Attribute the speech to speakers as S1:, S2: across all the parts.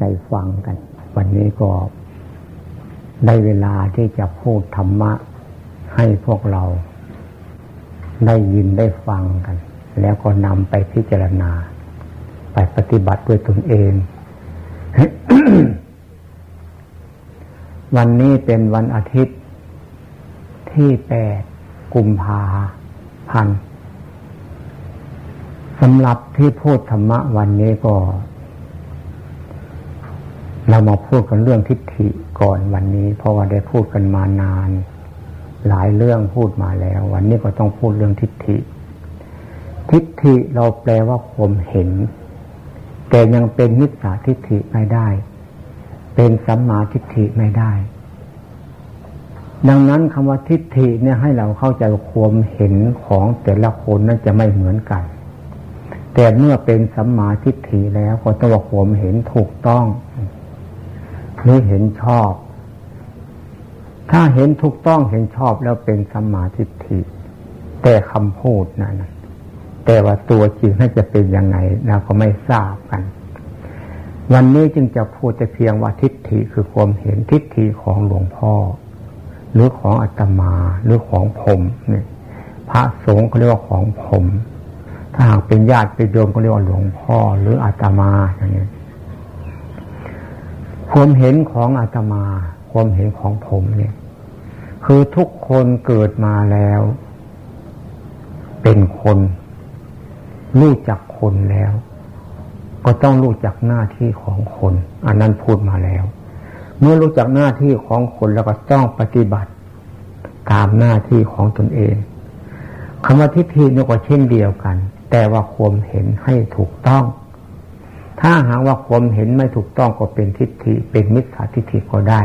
S1: ใจฟังกัน วันนี้ก็ได้เวลาที่จะพูดธรรมะ ให้พวกเรา ได้ยินได้ฟังกัน แล้วก็นำไปพิจารณา ไปปฏิบัติด้วยตนเอง วันนี้เป็นวันอาทิตย์ที่แปดกุมภาพันธ์สำหรับที่พูดธรรมะวันนี้ก็ เรามาพูดกันเรื่องทิฏฐิก่อนวันนี้ เพราะว่าได้พูดกันมานาน หลายเรื่องพูดมาแล้ว วันนี้ก็ต้องพูดเรื่องทิฏฐิ ทิฏฐิเราแปลว่าความเห็น แต่ยังเป็นมิจฉาทิฏฐิไม่ได้ เป็นสัมมาทิฏฐิไม่ได้ ดังนั้นคำว่าทิฏฐิเนี่ยให้เราเข้าใจความเห็นของแต่ละคนนั้นจะไม่เหมือนกัน แต่เมื่อเป็นสัมมาทิฏฐิแล้วก็ต้องว่าผมเห็นถูกต้อง หรือเห็นชอบ ถ้าเห็นถูกต้องเห็นชอบแล้วเป็นสัมมาทิฏฐิ แต่คำพูดนะนแต่ว่าตัวจริงน่าจะเป็นยังไงเราก็ไม่ทราบกัน วันนี้จึงจะพูดแต่เพียงว่าทิฏฐิคือความเห็นทิฏฐิของหลวงพ่อ หรือของอาตมาหรือของผมเนี่ยพระสงฆ์เขาเรียกว่าของผม ถ้าหากเป็นญาติเป็นโยมก็เรียกว่าหลวงพ่อหรืออาตมาอย่างนี้ ความเห็นของอาตมา ความเห็นของผมเนี่ย คือทุกคนเกิดมาแล้ว เป็นคน รู้จักคนแล้ว ก็ต้องรู้จักหน้าที่ของคน อันนั้นพูดมาแล้ว เมื่อรู้จักหน้าที่ของคนแล้วก็ต้องปฏิบัติตามหน้าที่ของตนเองคำว่าทิฏฐินี่ก็เช่นเดียวกัน แต่ว่าความเห็นให้ถูกต้อง ถ้าหากว่าความเห็นไม่ถูกต้องก็เป็นทิฏฐิ เป็นมิจฉาทิฏฐิก็ได้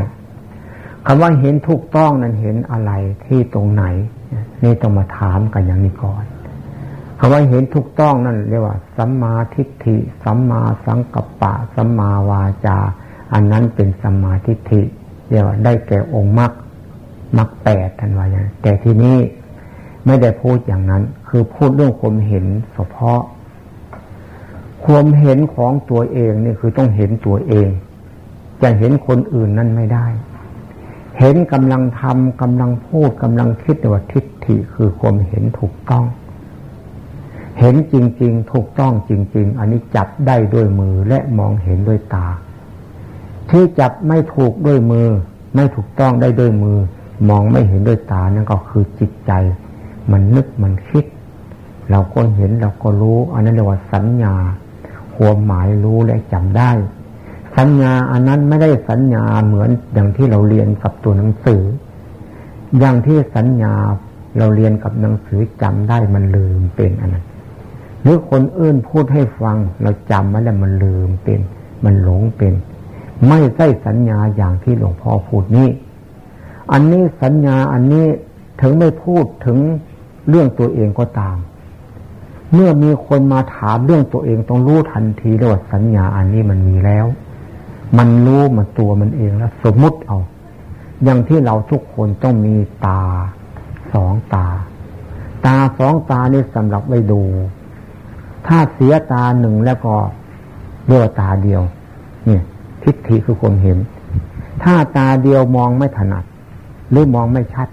S1: คำว่าเห็นถูกต้องนั้นเห็นอะไรที่ตรงไหน นี่ต้องมาถามกันอย่างนี้ก่อนคำว่าเห็นถูกต้องนั่นเรียกว่าสัมมาทิฏฐิสัมมาสังกัปปะสัมมาวาจา อันนั้นเป็นสัมมาทิฏฐิเรียกว่าได้แก่องค์มรรคมรรคแปดทันว่าอย่างแต่ที่นี้ไม่ได้พูดอย่างนั้น คือพูดเรื่องความเห็นเฉพาะ ความเห็นของตัวเองนี่คือต้องเห็นตัวเอง จะเห็นคนอื่นนั่นไม่ได้ เห็นกำลังทำกำลังพูดกำลังคิดว่าทิฏฐิคือความเห็นถูกต้อง เห็นจริง ๆ ถูกต้องจริง ๆ อันนี้จับได้ด้วยมือและมองเห็นด้วยตา ที่จับไม่ถูกด้วยมือ ไม่ถูกต้องได้ด้วยมือ มองไม่เห็นด้วยตานั่นก็คือจิตใจ มันนึกมันคิด เราก็เห็นเราก็รู้ อันนั้นเรียกว่าสัญญา ความหมายรู้และจำได้ สัญญาอันนั้นไม่ได้สัญญาเหมือนอย่างที่เราเรียนกับตัวหนังสือ อย่างที่สัญญาเราเรียนกับหนังสือจำได้มันลืมเป็นอันนั้นหรือคนอื่นพูดให้ฟัง เราจำมาแล้วมันลืมเป็น มันหลงเป็น ไม่ใช่สัญญาอย่างที่หลวงพ่อพูดนี้ อันนี้สัญญาอันนี้ถึงไม่พูดถึงเรื่องตัวเองก็ตาม เมื่อมีคนมาถามเรื่องตัวเองต้องรู้ทันทีเลยว่าสัญญาอันนี้มันมีแล้ว มันรู้มันตัวมันเองแล้ว สมมุติเอา อย่างที่เราทุกคนต้องมีตาสองตา ตาสองตานี่สำหรับไว้ดู ถ้าเสียตาหนึ่งแล้วก็เรียกตาเดียว เนี่ย ทิฏฐิคือคนเห็น ถ้าตาเดียวมองไม่ถนัด หรือมองไม่ชัด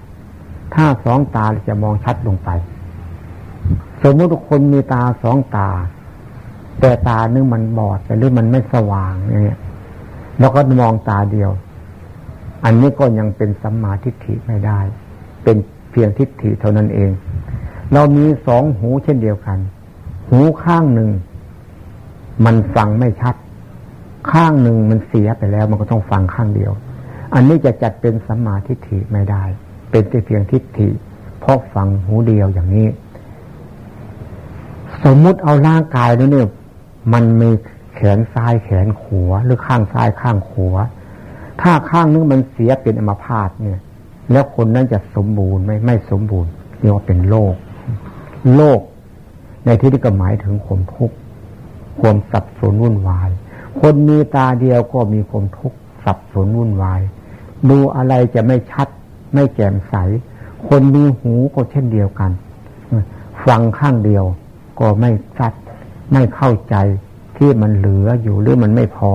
S1: ถ้าสองตาจะมองชัดลงไป สมมติคนมีตาสองตา แต่ตานึงมันบอดหรือมันไม่สว่างอย่างเงี้ยเราก็มองตาเดียว อันนี้ก็ยังเป็นสัมมาทิฏฐิไม่ได้ เป็นเพียงทิฏฐิเท่านั้นเอง เรามีสองหูเช่นเดียวกัน หูข้างหนึ่ง มันฟังไม่ชัด ข้างหนึ่งมันเสียไปแล้ว มันก็ต้องฟังข้างเดียว อันนี้จะจัดเป็นสัมมาทิฏฐิไม่ได้ เป็นแต่เพียงทิฏฐิเพราะฟังหูเดียวอย่างนี้ สมมุติเอาร่างกายนี้เนี่ย มันมีแขนซ้ายแขนขวาหรือข้างซ้ายข้างขวาถ้าข้างนึงมันเสียเป็นอัมพาตเนี่ย แล้วคนนั้นจะสมบูรณ์ไม่ไม่สมบูรณ์เรียกว่าเป็นโรคโรคในที่นี้ก็หมายถึงความทุกข์ความสับสนวุ่นวาย คนมีตาเดียวก็มีความทุกข์สับสนวุ่นวาย ดูอะไรจะไม่ชัด ไม่แจ่มใส คนมีหูก็เช่นเดียวกัน ฟังข้างเดียว ก็ไม่ชัดไม่เข้าใจที่มันเหลืออยู่หรือมันไม่พอ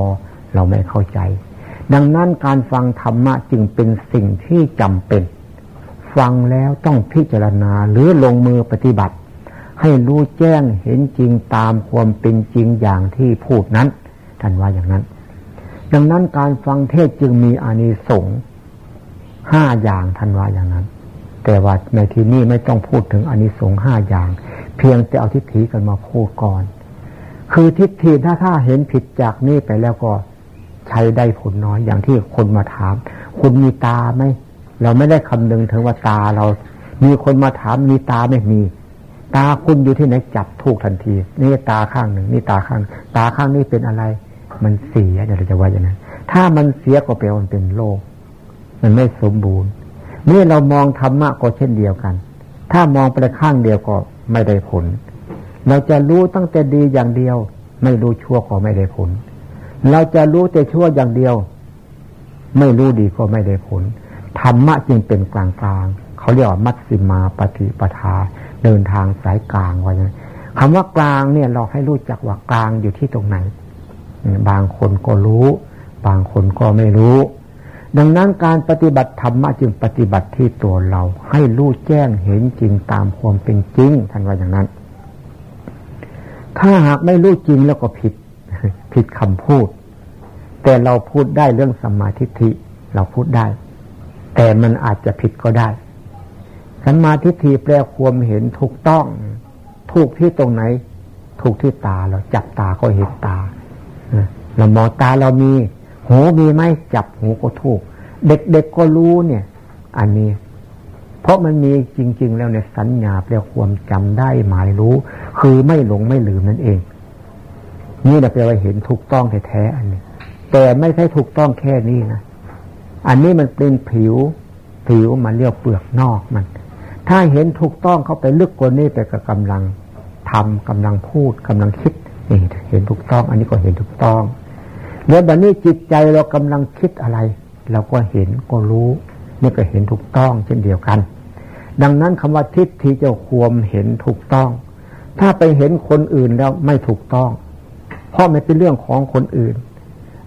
S1: เราไม่เข้าใจ ดังนั้นการฟังธรรมะจึงเป็นสิ่งที่จำเป็น ฟังแล้วต้องพิจารณาหรือลงมือปฏิบัติ ให้รู้แจ้งเห็นจริงตามความเป็นจริงอย่างที่พูดนั้นท่านว่าอย่างนั้น ดังนั้นการฟังเทศจึงมีอานิสงส์ห้าอย่างท่านว่าอย่างนั้น แต่ว่าในที่นี้ไม่ต้องพูดถึงอานิสงส์ห้าอย่าง เพียงแต่เอาทิฏฐิกันมาพูดก่อน คือทิฏฐิถ้าถ้าเห็นผิดจากนี้ไปแล้วก็ใช้ได้ผลน้อยอย่างที่คนมาถาม คุณมีตาไหมเราไม่ได้คำนึงถึงว่าตาเรา มีคนมาถามมีตาไม่มี ตาคุณอยู่ที่ไหนจับถูกทันที นี่ตาข้างหนึ่ง นี่ตาข้าง ตาข้างนี้เป็นอะไร มันเสียเดี๋ยวเราจะว่าอย่างนั้นถ้ามันเสียก็แปลว่ามันเป็นโรคมันไม่สมบูรณ์นี่เรามองธรรมะก็เช่นเดียวกัน ถ้ามองไปข้างเดียวก็ ไม่ได้ผล เราจะรู้ตั้งแต่ดีอย่างเดียว ไม่รู้ชั่วก็ไม่ได้ผล เราจะรู้แต่ชั่วอย่างเดียว ไม่รู้ดีก็ไม่ได้ผลธรรมะจึงเป็นกลางกลางเขาเรียกว่ามัชสิมาปฏิปทา เดินทางสายกลางไว้คำว่ากลางเนี่ยเราให้รู้จักว่ากลางอยู่ที่ตรงไหน บางคนก็รู้ บางคนก็ไม่รู้ ดังนั้นการปฏิบัติธรรมะจึงปฏิบัติที่ตัวเรา ให้รู้แจ้งเห็นจริงตามความเป็นจริงท่านว่าอย่างนั้น ถ้าหากไม่รู้จริงแล้วก็ผิด ผิดคำพูด แต่เราพูดได้เรื่องสมาธิิเราพูดได้ แต่มันอาจจะผิดก็ได้สัมมาทิฏฐิแปลความเห็นถูกต้อง ถูกที่ตรงไหน ถูกที่ตาเราจับตาก็เห็นตาเรามองตาเรามี หูมีไหมจับหูก็ถูก เด็กๆกก็รู้เนี่ย อันนี้ เพราะมันมีจริง ๆ แล้วในสัญญาแปลความจำได้หมายรู้ คือไม่หลงไม่ลืมนั่นเอง นี่เราแปลว่าเห็นถูกต้องแท้ๆอันนี้ แต่ไม่ใช่ถูกต้องแค่นี้นะอันนี้มันเป็นผิว ผิวมันเรียกเปลือกนอกมัน ถ้าเห็นถูกต้องเข้าไปลึกกว่านี้ไปกับกำลังทำกำลังพูดกำลังคิดนี่เห็นถูกต้อง อันนี้ก็เห็นถูกต้อง เมื่อบัดนี้จิตใจเรากำลังคิดอะไร เราก็เห็นก็รู้นี่ก็เห็นถูกต้องเช่นเดียวกัน ดังนั้นคำว่าทิฏฐิจะควมเห็นถูกต้อง ถ้าไปเห็นคนอื่นแล้วไม่ถูกต้อง เพราะมันเป็นเรื่องของคนอื่น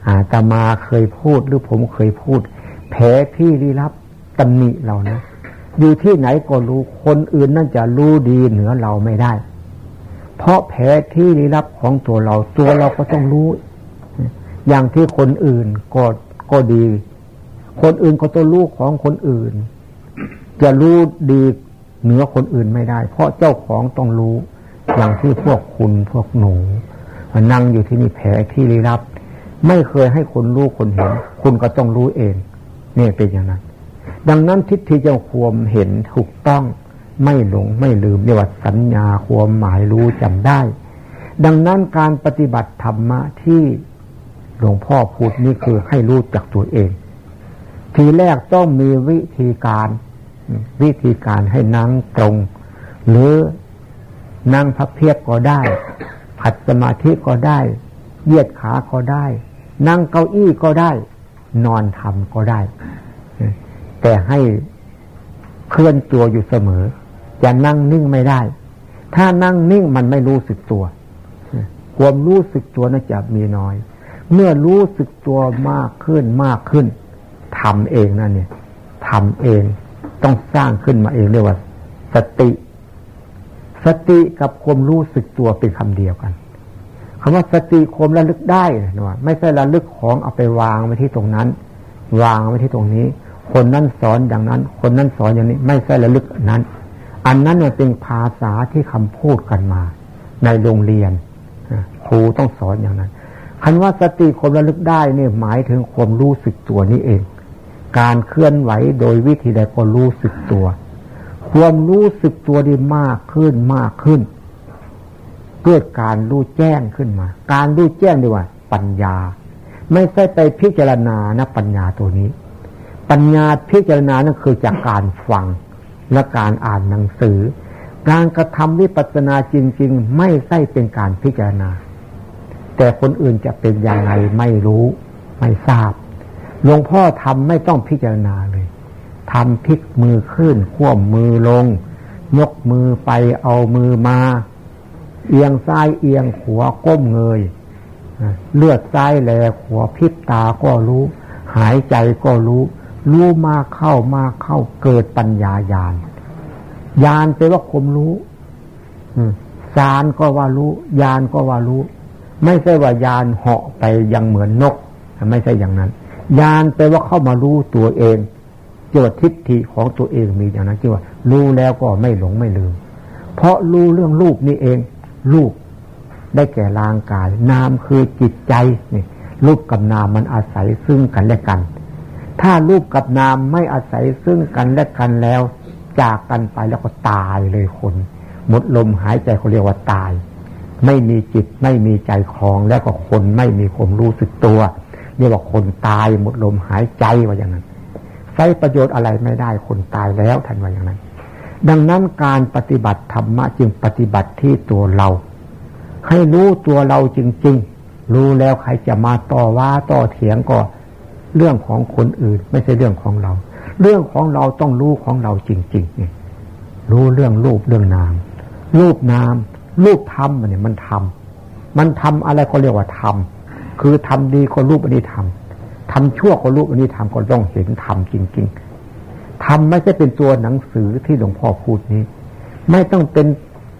S1: อาตมาเคยพูดหรือผมเคยพูดแผลที่ลี้ลับตำหนิเรานะอยู่ที่ไหนก็รู้คนอื่นนั่นจะรู้ดีเหนือเราไม่ได้ เพราะแผลที่ลี้ลับของตัวเราตัวเราก็ต้องรู้ อย่างที่คนอื่นก็ก็ดี คนอื่นก็ต้องรู้ของคนอื่น จะรู้ดีเหนือคนอื่นไม่ได้ เพราะเจ้าของต้องรู้ อย่างที่พวกคุณพวกหนูนั่งอยู่ที่นี่แผลที่ลี้ลับ ไม่เคยให้คนรู้คนเห็น คุณก็ต้องรู้เองเนี่ยเป็นอย่างนั้น ดังนั้นทิฏฐิจ้าความเห็นถูกต้อง ไม่หลงไม่ลืมเรียกว่าสัญญาความหมายรู้จำได้ ดังนั้นการปฏิบัติธรรมะที่ หลวงพ่อพูดนี่คือให้รู้จักตัวเอง ทีแรกต้องมีวิธีการ วิธีการให้นั่งตรง หรือนั่งพับเพียบก็ได้ ผัดสมาธิก็ได้เยียดขาก็ได้ นั่งเก้าอี้ก็ได้ นอนทำก็ได้ แต่ให้เคลื่อนตัวอยู่เสมอจะนั่งนิ่งไม่ได้ ถ้านั่งนิ่งมันไม่รู้สึกตัว ความรู้สึกตัวน่าจะมีน้อย เมื่อรู้สึกตัวมากขึ้นมากขึ้นทำเองนั่นเนี่ยทำเอง ต้องสร้างขึ้นมาเองเรียกว่า สติ สติกับความรู้สึกตัวเป็นคำเดียวกันคำว่าสติความระลึกได้นะว่าไม่ใช่ระลึกของเอาไปวางไว้ที่ตรงนั้น วางไว้ที่ตรงนี้ คนนั้นสอนอย่างนั้น คนนั้นสอนอย่างนี้ ไม่ใช่ระลึกนั้น อันนั้นเนี่ยเป็นภาษาที่คำพูดกันมา ในโรงเรียนครูต้องสอนอย่างนั้น คันว่าสติความระลึกได้เนี่ยหมายถึงความรู้สึกตัวนี้เอง การเคลื่อนไหวโดยวิธีใดก็รู้สึกตัว ความรู้สึกตัวดีมากขึ้นมากขึ้น เกิดการรู้แจ้งขึ้นมา การรู้แจ้งดีว่า ปัญญา ไม่ใช่ไปพิจารณานะปัญญาตัวนี้ ปัญญาพิจารณานั่นคือจากการฟังและการอ่านหนังสือ การกระทำวิปัสสนาจริง ๆ ไม่ใช่เป็นการพิจารณา แต่คนอื่นจะเป็นยังไงไม่รู้ ไม่ทราบหลวงพ่อทำไม่ต้องพิจารณาเลยทำพลิกมือขึ้นข่วมมือลง ยกมือไปเอามือมา เอียงซ้ายเอียงขวาก้มเงยเลือดซ้ายแหลหัวพิษตาก็รู้ หายใจก็รู้ รู้มาเข้ามาเข้าเกิดปัญญาญาณญาณแปลว่าคมรู้สารก็ว่ารู้ญาณก็ว่ารู้ ไม่ใช่ว่ายานเหาะไปยังเหมือนนก ไม่ใช่อย่างนั้นญาณแปลว่าเข้ามารู้ตัวเองเจาทิฏฐิของตัวเองมีอย่างนั้นที่ว่า รู้แล้วก็ไม่หลงไม่ลืม เพราะรู้เรื่องรูปนี่เองรูปได้แก่ร่างกาย นามคือจิตใจนี่รูปกับนามมันอาศัยซึ่งกันและกัน ถ้ารูปกับนามไม่อาศัยซึ่งกันและกันแล้ว จากกันไปแล้วก็ตายเลยคน หมดลมหายใจเขาเรียกว่าตาย ไม่มีจิตไม่มีใจคลองแล้วก็คนไม่มีความรู้สึกตัวเรียกว่าคนตายหมดลมหายใจว่าอย่างนั้นใช้ประโยชน์อะไรไม่ได้คนตายแล้วท่านว่าอย่างนั้น ดังนั้นการปฏิบัติธรรมะจึงปฏิบัติที่ตัวเรา ให้รู้ตัวเราจริง ๆ รู้แล้วใครจะมาต่อว่าต่อเถียงก็เรื่องของคนอื่น ไม่ใช่เรื่องของเรา เรื่องของเราต้องรู้ของเราจริงๆเนี่ยรู้เรื่องรูปเรื่องนามรูปนาม รูปธรรมเนี่ยมันทำมันทำอะไรเขาเรียกว่าทำคือทำดีก็รูปอันนี้ทำทำชั่วก็รูปอันนี้ทำก็ต้องเห็นทำจริง ๆทำไม่ใช่เป็นตัวหนังสือที่หลวงพ่อพูดนี้ ไม่ต้องเป็น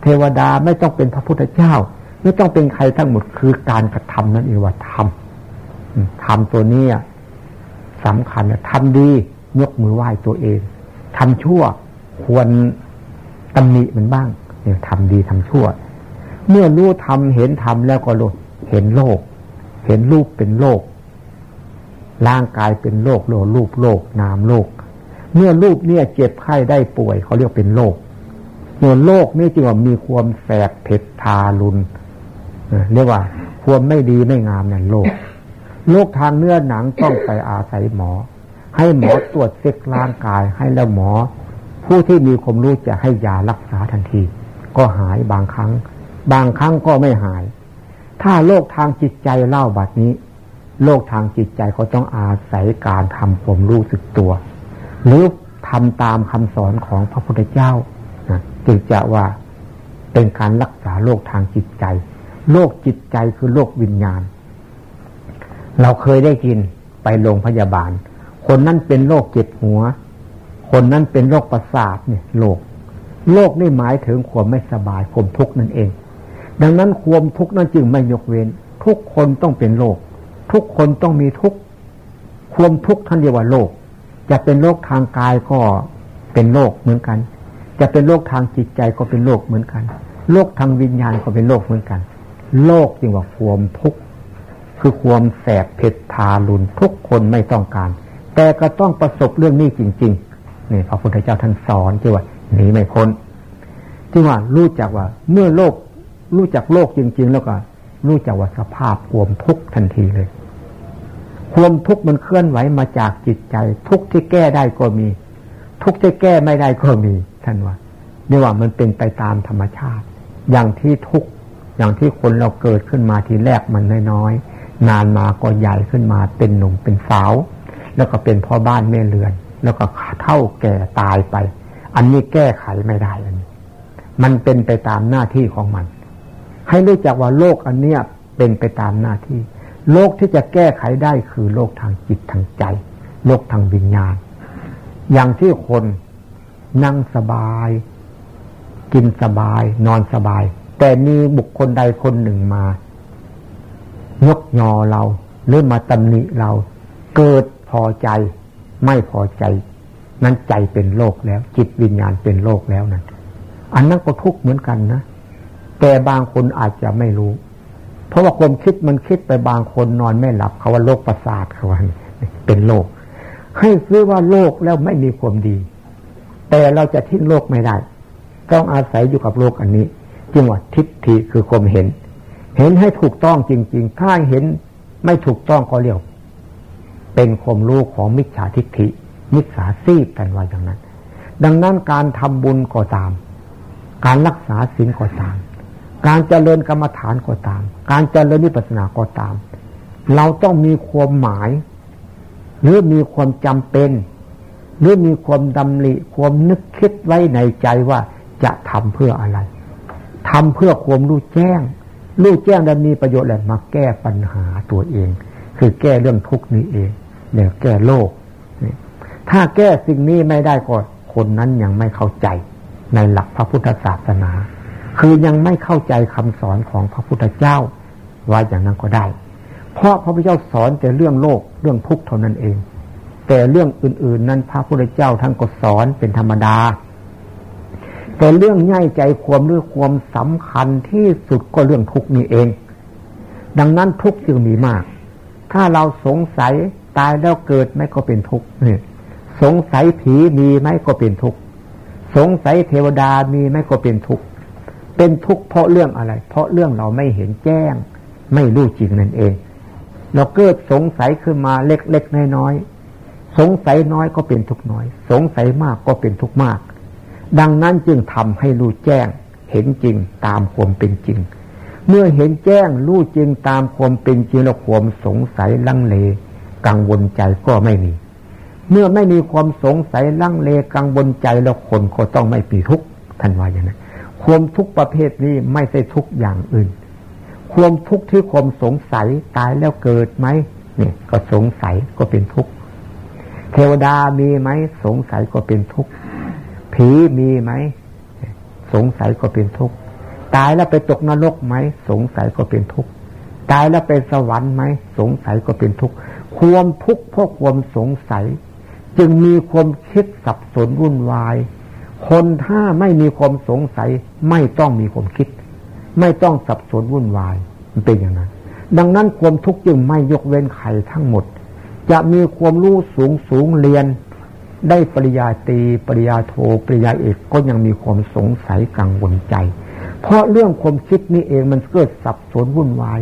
S1: เทวดาไม่ต้องเป็นพระพุทธเจ้า ไม่ต้องเป็นใครทั้งหมดคือการกระทำนั่นเองว่าทำทำตัวนี้สำคัญทำดียกมือไหว้ตัวเองทำชั่วควรตำหนิมันบ้าง เนี่ยทำดีทำชั่ว เมื่อรู้ทำเห็นทำแล้วก็รู้เห็นโลก เห็นรูปเป็นโลก ร่างกายเป็นโลกโลรูปโลกนามโลก เมื่อรูปเนี่ยเจ็บไข้ได้ป่วยเขาเรียกเป็นโลกเมื่อโลกนี่จึงว่ามีความแสบเผ็ดทารุนเรียกว่าความไม่ดีไม่งามในโลกโรคทางเนื้อหนังต้องไปอาศัยหมอ ให้หมอตรวจเช็คร่างกายให้แล้วหมอ ผู้ที่มีความรู้จะให้ยารักษาทันที ก็หายบางครั้ง บางครั้งก็ไม่หาย ถ้าโรคทางจิตใจเล่าบัดนี้โรคทางจิตใจเขาต้องอาศัยการทำผมรู้สึกตัว หรือทำตามคำสอนของพระพุทธเจ้าจึงจะว่าเป็นการรักษาโรคทางจิตใจโรคจิตใจคือโรควิญญาณ เราเคยได้กินไปโรงพยาบาล คนนั้นเป็นโรคเจ็บหัว คนนั้นเป็นโรคประสาทเนี่ยโรค โรคนี่หมายถึงความไม่สบายความทุกข์นั่นเอง ดังนั้นความทุกข์นั้นจึงไม่ยกเว้น ทุกคนต้องเป็นโรคทุกคนต้องมีทุกข์ความทุกข์ท่านเรียกว่าโรคจะเป็นโรคทางกายก็เป็นโรคเหมือนกัน จะเป็นโรคทางจิตใจก็เป็นโรคเหมือนกันโรคทางวิญญาณก็เป็นโรคเหมือนกัน โลกจึงว่าความทุกข์คือความแสบเผ็ดทารุนทุกคนไม่ต้องการ แต่ก็ต้องประสบเรื่องนี้จริงๆนี่พระพุทธเจ้าท่านสอนที่ว่า หนีไม่พ้นที่ว่ารู้จักว่า เมื่อโลก รู้จักโลกจริง ๆ แล้วก็ รู้จักว่าสภาพความทุกข์ทันทีเลย ความทุกข์มันเคลื่อนไหวมาจากจิตใจ ทุกที่แก้ได้ก็มี ทุกที่แก้ไม่ได้ก็มีท่านว่าเรียกว่ามันเป็นไปตามธรรมชาติ อย่างที่ทุกอย่างที่คนเราเกิดขึ้นมาทีแรกมันน้อยๆนานมาก็ใหญ่ขึ้นมาเป็นหนุ่มเป็นสาว แล้วก็เป็นพ่อบ้านแม่เรือน แล้วก็เท่าแก่ตายไป อันนี้แก้ไขไม่ได้อันนี้ มันเป็นไปตามหน้าที่ของมัน ให้รู้จักว่าโลกอันเนี้ยเป็นไปตามหน้าที่ โลกที่จะแก้ไขได้คือโลกทางจิตทางใจ โลกทางวิญญาณ อย่างที่คนนั่งสบาย กินสบาย นอนสบาย แต่มีบุคคลใดคนหนึ่งมายกยอเรา หรือมาตำหนิเรา เกิดพอใจ ไม่พอใจ นั้นใจเป็นโลกแล้ว จิตวิญญาณเป็นโลกแล้วนั่นอันนั้นก็ทุกข์เหมือนกันนะ แต่บางคนอาจจะไม่รู้ เพราะว่าความคิดมันคิดไปบางคนนอนไม่หลับเขาว่าโรคประสาทเขาว่าเป็นโลกให้ซื้อว่าโลกแล้วไม่มีความดี แต่เราจะทิ้งโลกไม่ได้ ต้องอาศัยอยู่กับโลกอันนี้จึงว่าทิฏฐิคือความเห็น เห็นให้ถูกต้องจริง ๆ ถ้าเห็นไม่ถูกต้องก็เรียกเป็นความรู้ของมิจฉาทิฏฐิ มิจฉาซีบกันว่าอย่างนั้น ดังนั้นการทำบุญก็ตาม การรักษาศีลก็ตาม การเจริญกรรมฐานก็ตาม การเจริญนิพพานาก็ตาม เราต้องมีความหมาย หรือมีความจำเป็น หรือมีความดำริความนึกคิดไว้ในใจว่าจะทำเพื่ออะไรทำเพื่อความรู้แจ้ง รู้แจ้งแล้วมีประโยชน์แหละมาแก้ปัญหาตัวเอง คือแก้เรื่องทุกข์นี้เองเนี่ยแก้โลก ถ้าแก้สิ่งนี้ไม่ได้ก็คนนั้นยังไม่เข้าใจในหลักพระพุทธศาสนา คือยังไม่เข้าใจคำสอนของพระพุทธเจ้าว่าอย่างนั้นก็ได้ เพราะพระพุทธเจ้าสอนแต่เรื่องโลกเรื่องทุกข์เท่านั้นเอง แต่เรื่องอื่น ๆ นั้นพระพุทธเจ้าท่านก็สอนเป็นธรรมดา แต่เรื่องง่ายใจความหรือความสำคัญที่สุดก็เรื่องทุกข์นี่เอง ดังนั้นทุกข์จึงมีมาก ถ้าเราสงสัยตายแล้วเกิดไม่ก็เป็นทุกข์เนี่ย สงสัยผีมีไหมก็เป็นทุกข์สงสัยเทวดามีไหมก็เป็นทุกข์เป็นทุกข์เพราะเรื่องอะไร เพราะเรื่องเราไม่เห็นแจ้ง ไม่รู้จริงนั่นเอง เราเกิดสงสัยขึ้นมาเล็กๆน้อยๆสงสัยน้อยก็เป็นทุกข์น้อย สงสัยมากก็เป็นทุกข์มาก ดังนั้นจึงทำให้รู้แจ้ง เห็นจริงตามความเป็นจริง เมื่อเห็นแจ้งรู้จริงตามความเป็นจริงแล้วความสงสัยลังเล กังวลใจก็ไม่มี เมื่อไม่มีความสงสัยลังเลกังวลใจแล้วคนก็ต้องไม่ปีทุกข์ท่านว่าอย่างนั้นความทุกข์ประเภทนี้ไม่ใช่ทุกข์อย่างอื่น ความทุกข์ที่ความสงสัยตายแล้วเกิดไหมเนี่ยก็สงสัยก็เป็นทุกข์เทวดามีไหมสงสัยก็เป็นทุกข์ผีมีไหมสงสัยก็เป็นทุกข์ตายแล้วไปตกนรกไหมสงสัยก็เป็นทุกข์ตายแล้วไปสวรรค์ไหมสงสัยก็เป็นทุกข์ความทุกข์เพราะความสงสัย จึงมีความคิดสับสนวุ่นวาย คนถ้าไม่มีความสงสัย ไม่ต้องมีความคิด ไม่ต้องสับสนวุ่นวาย มันเป็นอย่างนั้น ดังนั้นความทุกข์จึงไม่ยกเว้นใครทั้งหมด จะมีความรู้สูงสูงเรียน ได้ปริญาตรีปริญาโทปริญาเอกก็ยังมีความสงสัยกังวลใจ เพราะเรื่องความคิดนี่เองมันเกิดสับสนวุ่นวาย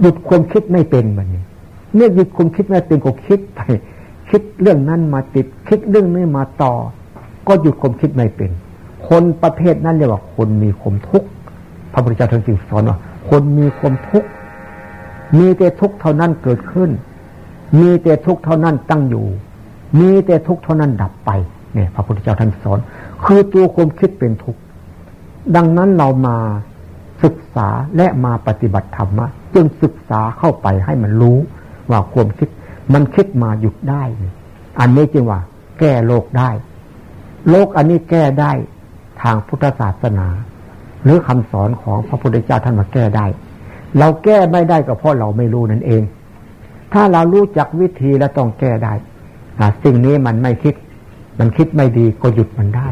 S1: หยุดความคิดไม่เป็นมันนี่เมื่อหยุดความคิดไม่เป็นก็คิดไป คิดเรื่องนั้นมาติด คิดเรื่องนี้มาต่อ ก็หยุดความคิดไม่เป็น คนประเภทนั้นเรียกว่าคนมีความทุกข์พระพุทธเจ้าท่านจึงสอนว่าคนมีความทุกข์มีแต่ทุกข์เท่านั้นเกิดขึ้น มีแต่ทุกข์เท่านั้นตั้งอยู่ มีแต่ทุกข์เท่านั้นดับไปเนี่ยพระพุทธเจ้าท่านสอน คือตัวความคิดเป็นทุกข์ดังนั้นเรามาศึกษาและมาปฏิบัติธรรมะจึงศึกษาเข้าไปให้มันรู้ว่าความคิด มันคิดมาหยุดได้ อันนี้จึงว่า แก้โลกได้ โลกอันนี้แก้ได้ทางพุทธศาสนา หรือคำสอนของพระพุทธเจ้าท่านมาแก้ได้ เราแก้ไม่ได้ก็เพราะเราไม่รู้นั่นเอง ถ้าเรารู้จักวิธีแล้วต้องแก้ได้สิ่งนี้มันไม่คิด มันคิดไม่ดีก็หยุดมันได้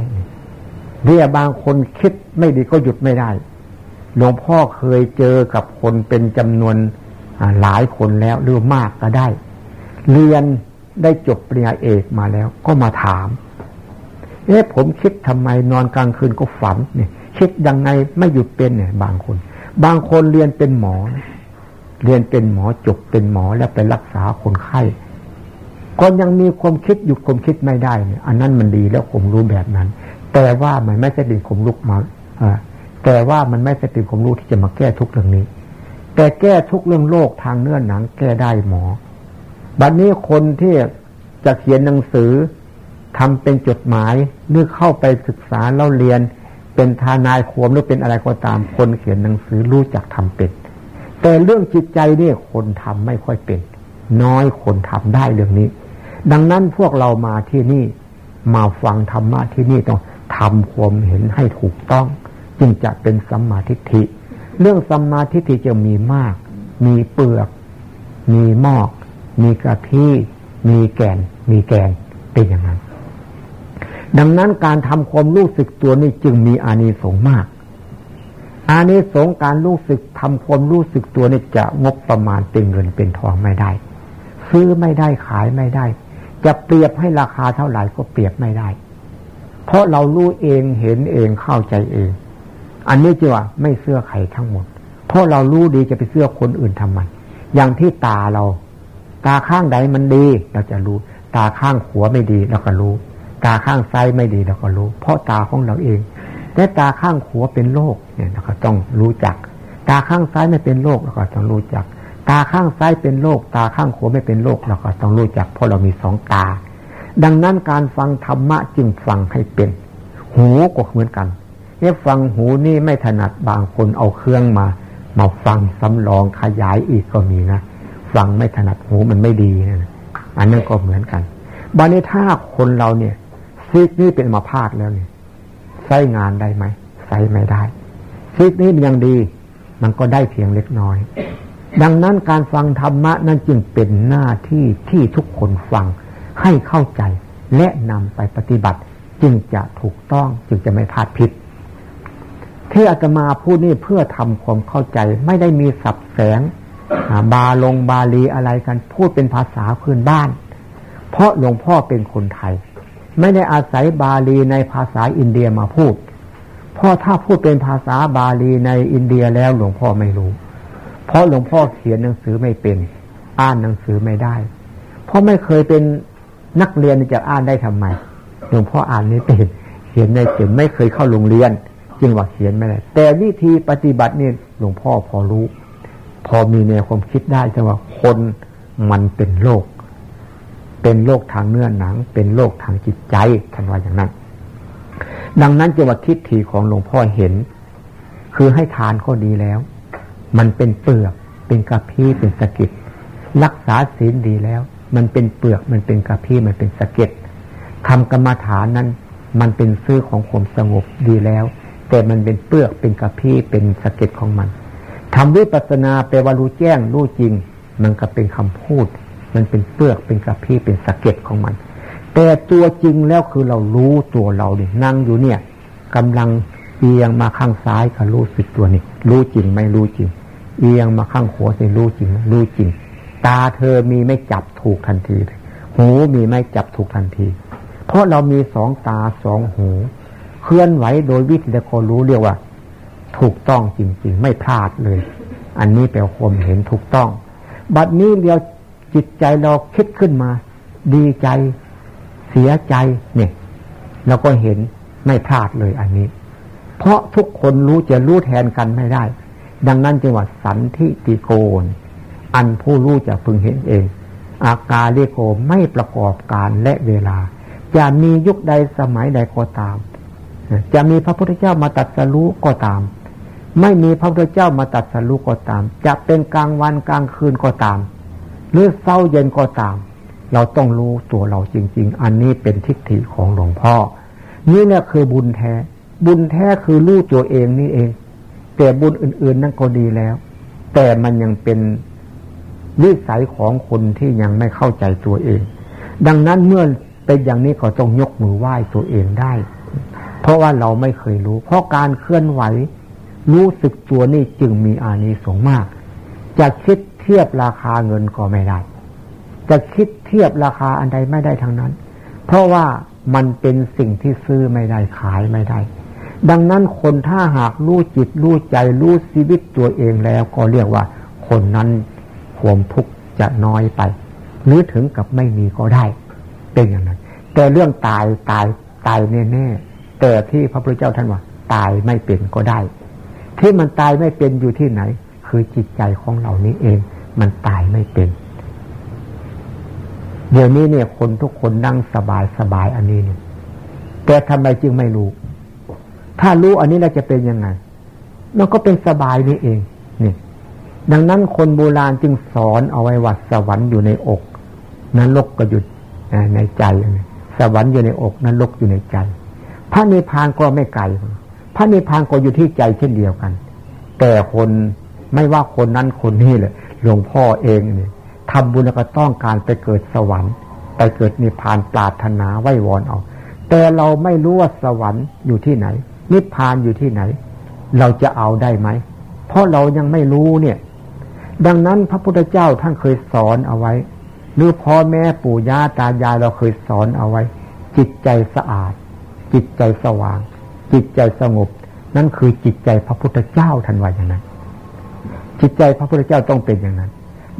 S1: เรียบางคนคิดไม่ดีก็หยุดไม่ได้ หลวงพ่อเคยเจอกับคนเป็นจำนวนหลายคนแล้วหรือมากก็ได้ เรียนได้จบปริญญาเอกมาแล้ว ก็มาถาม เอ๊ะผมคิดทำไมนอนกลางคืนก็ฝันเนี่ย คิดยังไงไม่หยุดเป็นเนี่ย บางคน บางคนเรียนเป็นหมอ เรียนเป็นหมอจบเป็นหมอแล้วไปรักษาคนไข้ก็ยังมีความคิดหยุดความคิดไม่ได้เนี่ย อันนั้นมันดีแล้วผมรู้แบบนั้น แต่ว่ามันไม่ใช่เป็นความลุกมาแต่ว่ามันไม่ใช่เป็นความรู้ที่จะมาแก้ทุกเรื่องนี้ แต่แก้ทุกเรื่องโลกทางเนื้อหนังแก้ได้หมอ บัดนนี้คนที่จะเขียนหนังสือทำเป็นจดหมายหรือเข้าไปศึกษาเล่าเรียน เป็นทานายควมหรือเป็นอะไรก็ตาม คนเขียนหนังสือรู้จักทำเป็น แต่เรื่องจิตใจเนี่ยคนทำไม่ค่อยเป็น น้อยคนทำได้เรื่องนี้ ดังนั้นพวกเรามาที่นี่มาฟังธรรมะที่นี่ต้องทำความเห็นให้ถูกต้อง จึงจะเป็นสัมมาทิฏฐิ เรื่องสัมมาทิฏฐิจะมีมาก มีเปลือก มีมอก มีกะทิมีแกน มีแกนเป็นอย่างนั้น ดังนั้นการทำความรู้สึกตัวนี้จึงมีอานิสงส์มาก อานิสงส์การรู้สึกทำความรู้สึกตัวนี้จะงบประมาณเป็นเงินเป็นทองไม่ได้ ซื้อไม่ได้ขายไม่ได้ จะเปรียบให้ราคาเท่าไหร่ก็เปรียบไม่ได้ เพราะเรารู้เองเห็นเองเข้าใจเอง อันนี้จะว่าไม่เสื้อใครทั้งหมด เพราะเรารู้ดีจะไปเสื้อคนอื่นทำไมอย่างที่ตาเรา ตาข้างใดมันดี เราจะรู้ ตาข้างขวาไม่ดีเราก็รู้ ตาข้างซ้ายไม่ดีเราก็รู้ เพราะตาของเราเองแต่ตาข้างขวาเป็นโรคเนี่ยเราก็ต้องรู้จัก ตาข้างซ้ายไม่เป็นโรคเราก็ต้องรู้จัก ตาข้างซ้ายเป็นโรคตาข้างขวาไม่เป็นโรคเราก็ต้องรู้จัก เพราะเรามีสองตา ดังนั้นการฟังธรรมะจึงฟังให้เป็น หูก็เหมือนกันเนี่ยฟังหูนี่ไม่ถนัดบางคนเอาเครื่องมา มาฟังสำรองขยายอีกก็มีนะ ฟังไม่ถนัดหูมันไม่ดีนะอันนั้นก็เหมือนกันบานี้ถ้าคนเราเนี่ยซีกนี้เป็นมาพาดแล้วเนี่ยใช้งานได้ไหมใช้ไม่ได้ซีกนี้มันยังดี มันก็ได้เพียงเล็กน้อย ดังนั้นการฟังธรรมะนั่นจึงเป็นหน้าที่ที่ทุกคนฟังให้เข้าใจและนำไปปฏิบัติ จึงจะถูกต้องจึงจะไม่พลาดผิด ที่อาตมาพูดนี่เพื่อทำความเข้าใจไม่ได้มีสับแสง บาลงบาลีอะไรกันพูดเป็นภาษาพื้นบ้าน เพราะหลวงพ่อเป็นคนไทย ไม่ได้อาศัยบาลีในภาษาอินเดียมาพูดเพราะถ้าพูดเป็นภาษาบาลีในอินเดียแล้วหลวงพ่อไม่รู้ เพราะหลวงพ่อเขียนหนังสือไม่เป็น อ่านหนังสือไม่ได้ เพราะไม่เคยเป็นนักเรียนจะอ่านได้ทำไมหลวงพ่ออ่านไม่เป็นเขียนไม่เป็นไม่เคยเข้าโรงเรียน จึงว่าเขียนไม่ได้แต่วิธีปฏิบัตินี่หลวงพ่อพอรู้ พอมีแนวความคิดได้แต่ว่าคนมันเป็นโรคเป็นโรคทางเนื้อหนัง เป็นโรคทางจิตใจท่านว่าอย่างนั้น ดังนั้นจังหวัดทิฏฐิของหลวงพ่อเห็น คือให้ทานก็ดีแล้ว มันเป็นเปลือก เป็นกระพี้เป็นสะเก็ดรักษาศีลดีแล้ว มันเป็นเปลือกมันเป็นกระพี้มันเป็นสะเก็ดทำกรรมฐานนั้น มันเป็นซื้อของความสงบดีแล้ว แต่มันเป็นเปลือกเป็นกระพี้เป็นสะเก็ดของมัน ทำวิปัสนาแปลว่ารู้แจ้งรู้จริง มันก็เป็นคำพูด มันเป็นเปลือกเป็นกระพี้เป็นสะเก็ดของมัน แต่ตัวจริงแล้วคือเรารู้ตัวเราเนี่ยนั่งอยู่เนี่ยกำลังเอียงมาข้างซ้ายก็รู้สึกตัวนี่รู้จริงไม่รู้จริง เอียงมาข้างขวาสิรู้จริงรู้จริง ตาเธอมีไม่จับถูกทันทีหูมีไม่จับถูกทันที เพราะเรามีสองตาสองหู เคลื่อนไหวโดยวิธีแต่คนรู้เรียกว่า ถูกต้องจริง ๆ ไม่พลาดเลย อันนี้แปลความเห็นถูกต้อง บัดนี้เดียวจิตใจเราคิดขึ้นมา ดีใจเสียใจเนี่ยเราก็เห็นไม่พลาดเลยอันนี้ เพราะทุกคนรู้จะรู้แทนกันไม่ได้ ดังนั้นจึงว่าสันทิติโกน อันผู้รู้จะพึงเห็นเอง อากาลิโกไม่ประกอบการและเวลา จะมียุคใดสมัยใดก็ตาม จะมีพระพุทธเจ้ามาตัดสรู้ก็ตาม ไม่มีพระพุทธเจ้ามาตัดสรู้ก็ตาม จะเป็นกลางวันกลางคืนก็ตาม หรือเศร้าเย็นก็ตาม เราต้องรู้ตัวเราจริง ๆ อันนี้เป็นทิฏฐิของหลวงพ่อ นี่เนี่ยคือบุญแท้ บุญแท้คือรู้ตัวเองนี่เอง แต่บุญอื่น ๆนั่นก็ดีแล้ว แต่มันยังเป็นวิสัยของคนที่ยังไม่เข้าใจตัวเอง ดังนั้นเมื่อเป็นอย่างนี้ก็ต้องยกมือไหว้ตัวเองได้ เพราะว่าเราไม่เคยรู้ เพราะการเคลื่อนไหว รู้สึกตัวนี่จึงมีอานิสงส์มาก จะคิดเทียบราคาเงินก็ไม่ได้ จะคิดเทียบราคาอันใดไม่ได้ทั้งนั้น เพราะว่ามันเป็นสิ่งที่ซื้อไม่ได้ขายไม่ได้ ดังนั้นคนถ้าหากรู้จิตรู้ใจรู้ชีวิตตัวเองแล้วก็เรียกว่า คนนั้นความทุกข์จะน้อยไป หรือถึงกับไม่มีก็ได้ เป็นอย่างนั้น แต่เรื่องตายตายตายแน่แต่ที่พระพุทธเจ้าท่านว่า ตายไม่เป็นก็ได้ ที่มันตายไม่เป็นอยู่ที่ไหน คือจิตใจของเรานี้เอง มันตายไม่เป็น เดี๋ยวนี้เนี่ยคนทุกคนนั่งสบายสบายอันนี้เนี่ยแต่ทำไมจึงไม่รู้ ถ้ารู้อันนี้เราจะเป็นยังไงมันก็เป็นสบายนี่เองนี่ดังนั้นคนโบราณจึงสอนเอาไว้ว่าสวรรค์อยู่ในอกนรกก็อยู่ในใจ สวรรค์อยู่ในอกนรกอยู่ในใจ พระนิพพานก็ไม่ไกล พระนิพพานก็อยู่ที่ใจเช่นเดียวกัน แต่คนไม่ว่าคนนั้นคนนี้เลยหลวงพ่อเองเนี่ยทำบุญก็ต้องการไปเกิดสวรรค์ ไปเกิดนิพพานปรารถนาไหววอนเอา แต่เราไม่รู้ว่าสวรรค์อยู่ที่ไหน นิพพานอยู่ที่ไหน เราจะเอาได้ไหม เพราะเรายังไม่รู้เนี่ย ดังนั้นพระพุทธเจ้าท่านเคยสอนเอาไว้ หรือพ่อแม่ปู่ย่าตายายเราเคยสอนเอาไว้ จิตใจสะอาด จิตใจสว่าง จิตใจสงบ นั่นคือจิตใจพระพุทธเจ้าทันว่าอย่างนั้น จิตใจพระพุทธเจ้าต้องเป็นอย่างนั้น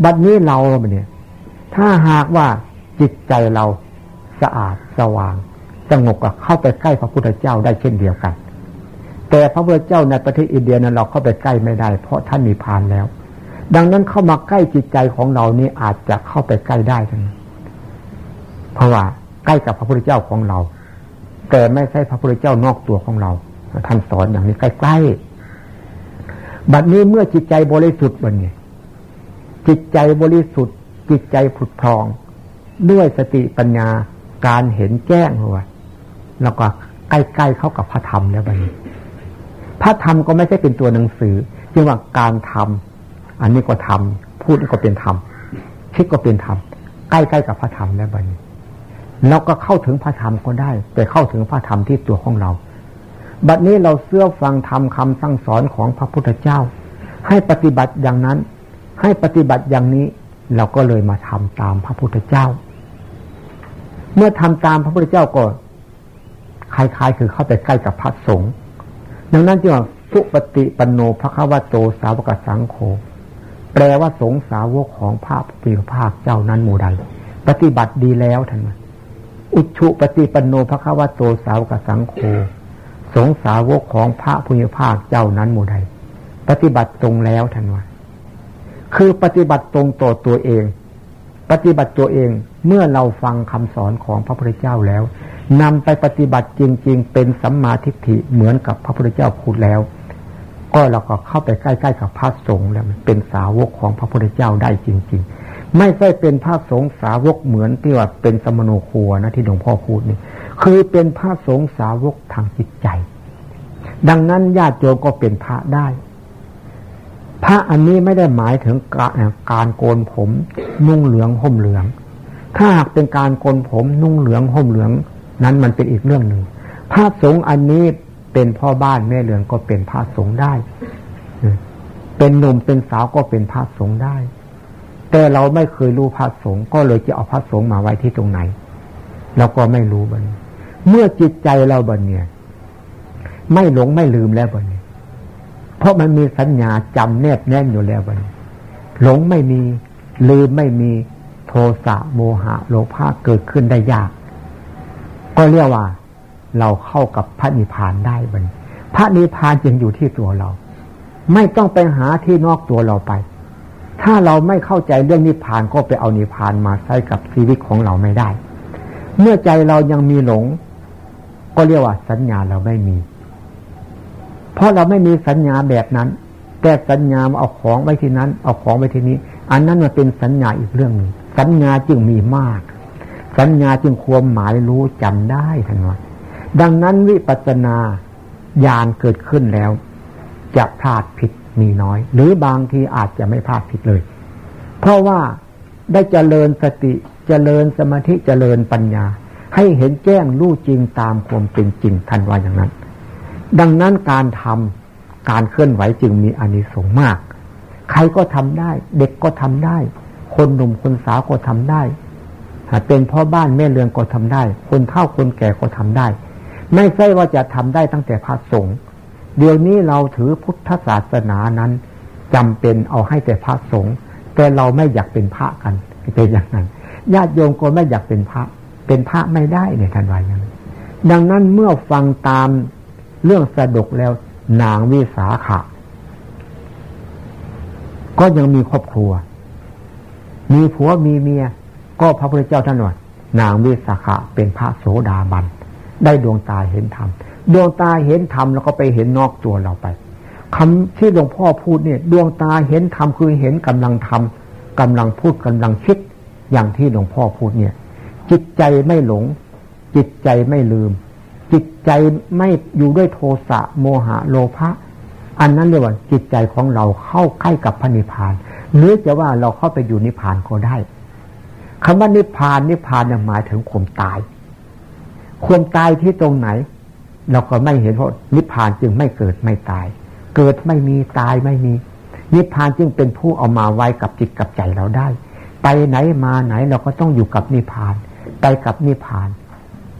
S1: บัดนี้เราเนี่ย ถ้าหากว่าจิตใจเราสะอาดสว่าง สงบก็เข้าไปใกล้พระพุทธเจ้าได้เช่นเดียวกัน แต่พระพุทธเจ้าในประเทศอินเดียนั้นเราเข้าไปใกล้ไม่ได้ เพราะท่านมีพานแล้ว ดังนั้นเข้ามาใกล้จิตใจของเรานี่อาจจะเข้าไปใกล้ได้ทั้งเพราะว่าใกล้กับพระพุทธเจ้าของเรา แต่ไม่ใช่พระพุทธเจ้านอกตัวของเรา ท่านสอนอย่างนี้ใกล้ๆบัดนี้เมื่อจิตใจบริสุทธิ์บันนี้จิตใจบริสุทธิ์ จิตใจผุดพอง ด้วยสติปัญญาการเห็นแจ้งหัวแล้วก็ใกล้ๆเข้ากับพระธรรมแล้วบัดนี้ พระธรรมก็ไม่ใช่เป็นตัวหนังสือจึงว่าการทำอันนี้ก็ทำพูดก็เป็นธรรมคิดก็เป็นธรรมใกล้ๆกับพระธรรมแล้วบัดนี้ เราก็เข้าถึงพระธรรมก็ได้ แต่เข้าถึงพระธรรมที่ตัวของเรา บัดนี้เราเสื้อฟังธรรมคำสั่งสอนของพระพุทธเจ้า ให้ปฏิบัติอย่างนั้น ให้ปฏิบัติอย่างนี้ เราก็เลยมาทำตามพระพุทธเจ้า เมื่อทำตามพระพุทธเจ้าก็คล้ายๆ คือเข้าไปใกล้กับพระสงฆ์ดังนั้นจึงว่าสุปฏิปันโนพระควโตสาวกสังโฆแปลว่าสงสาวกของพระปิภาคเจ้านั้นหมู่ใดปฏิบัติดีแล้วท่านว่า อุชุปฏิปันโนพระควโตสาวกสังโฆสงสาวกของพระพุทธภาคเจ้านั้นหมู่ใด ปฏิบัติตรงแล้วท่านว่าคือปฏิบัติตรงต่อตัวเอง ปฏิบัติตัวเองเมื่อเราฟังคำสอนของพระพุทธเจ้าแล้วนำไปปฏิบัติจริง ๆ เป็นสัมมาทิฏฐิเหมือนกับพระพุทธเจ้าพูดแล้ว ก็เราก็เข้าไปใกล้ ๆ กับพระสงฆ์แล้วเป็นสาวกของพระพุทธเจ้าได้จริง ๆ ไม่ใช่เป็นพระสงฆ์สาวกเหมือนที่ว่าเป็นสมโนครัวนะที่หลวงพ่อพูดนี่คือเป็นพระสงฆ์สาวกทางจิตใจ ดังนั้นญาติโยมก็เป็นพระได้ พระอันนี้ไม่ได้หมายถึงการโกนผมนุ่งเหลืองห่มเหลือง ถ้าหากเป็นการโกนผมนุ่งเหลืองห่มเหลือง นั้นมันเป็นอีกเรื่องหนึ่งพระสงฆ์อันนี้เป็นพ่อบ้านแม่เรือนก็เป็นพระสงฆ์ได้ เป็นหนุ่มเป็นสาวก็เป็นพระสงฆ์ได้ แต่เราไม่เคยรู้พระสงฆ์ก็เลยจะเอาพระสงฆ์มาไว้ที่ตรงไหนเราก็ไม่รู้บันเมื่อจิตใจเราบันเนี่ย ไม่หลงไม่ลืมแล้วบันนี้เพราะมันมีสัญญาจำแนบแน่นอยู่แล้วบันหลงไม่มีลืมไม่มีโทสะโมหะโลภะเกิดขึ้นได้ยาก ก็เรียกว่า เราเข้ากับพระนิพพานได้บันพระนิพพานจึงอยู่ที่ตัวเรา ไม่ต้องไปหาที่นอกตัวเราไป ถ้าเราไม่เข้าใจเรื่องนิพพานก็ไปเอานิพพานมาใช้กับชีวิตของเราไม่ได้ เมื่อใจเรายังมีหลง ก็เรียกว่าสัญญาเราไม่มี เพราะเราไม่มีสัญญาแบบนั้น แต่สัญญาเอาของไว้ที่นั้น เอาของไว้ที่นี้ อันนั้นมันเป็นสัญญาอีกเรื่องหนึ่งสัญญาจึงมีมาก สัญญาจึงความหมายรู้จำได้ทั้งนั้นดังนั้นวิปัสนาญาณเกิดขึ้นแล้ว จะพลาดผิด มีน้อย หรือบางทีอาจจะไม่พลาดผิดเลย เพราะว่าได้เจริญสติเจริญสมาธิเจริญปัญญา ให้เห็นแจ้งรู้จริงตามความเป็นจริงทันว่าอย่างนั้น ดังนั้นการทำการเคลื่อนไหวจึงมีอานิสงส์มาก ใครก็ทำได้ เด็กก็ทำได้ คนหนุ่มคนสาวก็ทำได้เป็นพ่อบ้านแม่เรือนก็ทำได้ คนเฒ่าคนแก่ก็ทำได้ ไม่ใช่ว่าจะทำได้ตั้งแต่พระสงฆ์ เดี๋ยวนี้เราถือพุทธศาสนานั้นจำเป็นเอาให้แต่พระสงฆ์แต่เราไม่อยากเป็นพระกันเป็นอย่างนั้นญาติโยมก็ไม่อยากเป็นพระ เป็นพระไม่ได้เนี่ยท่านว่าอย่างนั้นดังนั้นเมื่อฟังตามเรื่องสะดกแล้วนางวิสาขะก็ยังมีครอบครัว มีผัวมีเมีย ก็พระพุทธเจ้าท่านว่านางวิสาขะเป็นพระโสดาบัน ได้ดวงตาเห็นธรรม ดวงตาเห็นธรรมแล้วก็ไปเห็นนอกตัวเราไปคำที่หลวงพ่อพูดเนี่ย ดวงตาเห็นธรรมคือเห็นกำลังทำกำลังพูดกำลังคิด อย่างที่หลวงพ่อพูดเนี่ย จิตใจไม่หลง จิตใจไม่ลืม จิตใจไม่อยู่ด้วยโทสะโมหะโลภะอันนั้นเรียกว่าจิตใจของเราเข้าใกล้กับพระนิพพาน หรือจะว่าเราเข้าไปอยู่นิพพานก็ได้คำว่านิพพานนิพพานหมายถึงความตาย ความตายที่ตรงไหน เราก็ไม่เห็นเพราะนิพพานจึงไม่เกิดไม่ตาย เกิดไม่มีตายไม่มี นิพพานจึงเป็นผู้เอามาไว้กับจิตกับใจเราได้ ไปไหนมาไหนเราก็ต้องอยู่กับนิพพาน ไปกับนิพพาน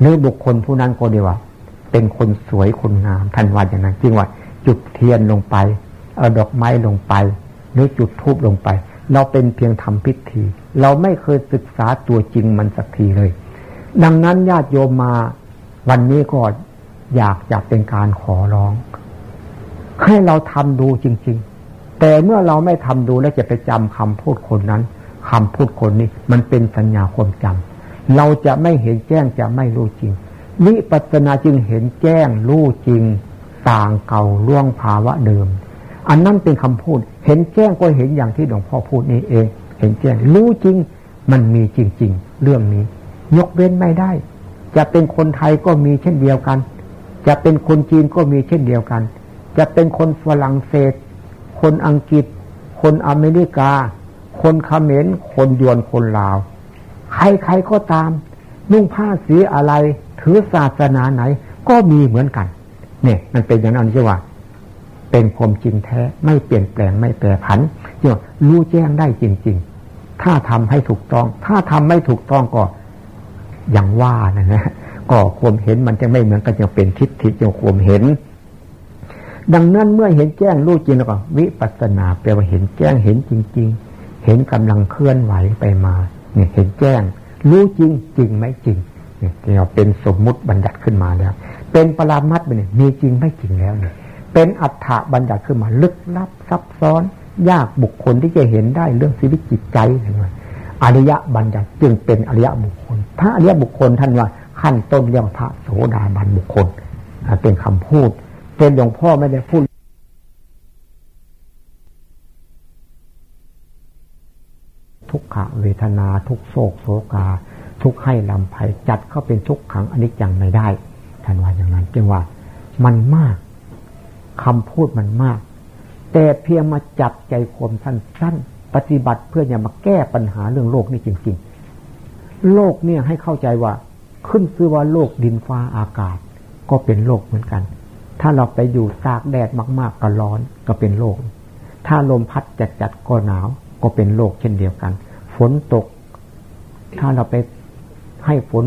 S1: เนื้อบุคคลผู้นั้นก็เดียวว่า เป็นคนสวยคนงามทันวันอย่างนั้นจริงว่า จุดเทียนลงไปเอาดอกไม้ลงไป หรือจุดทูบลงไป เราเป็นเพียงทำพิธี เราไม่เคยศึกษาตัวจริงมันสักทีเลย ดังนั้นญาติโยมมาวันนี้ก็ อยากจะเป็นการขอร้อง ให้เราทำดูจริง ๆ แต่เมื่อเราไม่ทำดูแล้วจะไปจำคำพูดคนนั้นคำพูดคนนี้ มันเป็นสัญญาความจำเราจะไม่เห็นแจ้งจะไม่รู้จริงวิปัสสนาจึงเห็นแจ้งรู้จริงต่างเก่าล่วงภาวะเดิม อันนั้นเป็นคำพูด เห็นแจ้งก็เห็นอย่างที่หลวงพ่อพูดนี่เอง เห็นแจ้งรู้จริง มันมีจริง ๆ เรื่องนี้ ยกเว้นไม่ได้ จะเป็นคนไทยก็มีเช่นเดียวกัน จะเป็นคนจีนก็มีเช่นเดียวกัน จะเป็นคนฝรั่งเศส คนอังกฤษ คนอเมริกา คนคาเมรคนยวนคนลาว ใครๆก็ตาม นุ่งผ้าสีอะไร ถือศาสนาไหน ก็มีเหมือนกัน เนี่ยมันเป็นอย่างนั้นใช่ว่า เป็นความจริงแท้ไม่เปลี่ยนแปลงไม่แปรผันเรียกรู้แจ้งได้จริง ๆ ถ้าทำให้ถูกต้อง ถ้าทำไม่ถูกต้องก็อย่างว่านะนะ ก็ความเห็นมันจะไม่เหมือนกันจะเป็นทิฏฐิจะความเห็น ดังนั้นเมื่อเห็นแจ้งรู้จริงแล้วก็วิปัสสนาแปลว่าเห็นแจ้งเห็นจริง ๆ เห็นกำลังเคลื่อนไหวไปมาเนี่ยเห็นแจ้ง รู้จริงจริงไม่จริงเนี่ยเราเป็นสมมุติบัญญัติขึ้นมาแล้ว เป็นปรามัดไปเนี่ยมีจริงไม่จริงแล้วเนี่ยเป็นอัฏฐบัญญัติขึ้นมาลึกลับซับซ้อน ยากบุคคลที่จะเห็นได้เรื่องชีวิตจิตใจเห็นไหมอริยบัญญัติจึงเป็นอริยบุคคล พระอริยบุคคลท่านว่า ขั้นต้นเรียกพระโสดาบันบุคคลเป็นคำพูด เป็นหลวงพ่อไม่ได้พูดทุกขเวทนาทุกโศกโศกา ทุกให้ลำไพจัดเข้าเป็นทุกขังอนิจจังไม่ได้ท่านว่าอย่างนั้นจึงว่ามันมากคำพูดมันมาก แต่เพียงมาจับใจความสั้นๆปฏิบัติเพื่อจะมาแก้ปัญหาเรื่องโลกนี่จริง ๆ โลกเนี่ยให้เข้าใจว่า ขึ้นซื้อว่าโลกดินฟ้าอากาศ ก็เป็นโลกเหมือนกัน ถ้าเราไปอยู่ตากแดดมาก ๆ ก็ร้อนก็เป็นโลก ถ้าลมพัดจัดๆก็หนาวก็เป็นโลกเช่นเดียวกัน ฝนตก ถ้าเราไปให้ฝน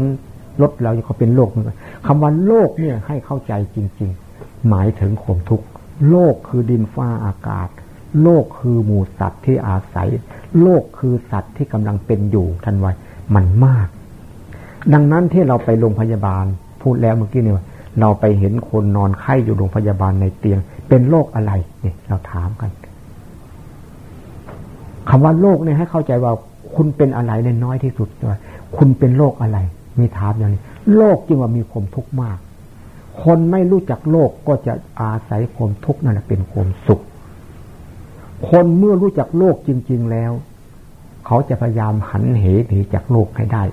S1: ลดเราก็เป็นโลกเหมือนกันคำว่าโลกเนี่ยให้เข้าใจจริง ๆ หมายถึงความทุกข์โลกคือดินฟ้าอากาศ โลกคือหมู่สัตว์ที่อาศัย โลกคือสัตว์ที่กำลังเป็นอยู่ทันไว้มันมาก ดังนั้นที่เราไปโรงพยาบาล พูดแล้วเมื่อกี้เนี่ยเราไปเห็นคนนอนไข้อยู่โรงพยาบาลในเตียง เป็นโรคอะไรเนี่ยเราถามกันคำว่าโรคเนี่ยให้เข้าใจว่าคุณเป็นอะไรในน้อยที่สุดเลยคุณเป็นโรคอะไร มีถามอย่างนี้โรคจึงว่ามีความทุกข์มาก คนไม่รู้จักโลกก็จะอาศัยความทุกข์นั่นแหละเป็นความสุข คนเมื่อรู้จักโลกจริง ๆแล้ว เขาจะพยายามหันเหหนีจากโลกให้ได้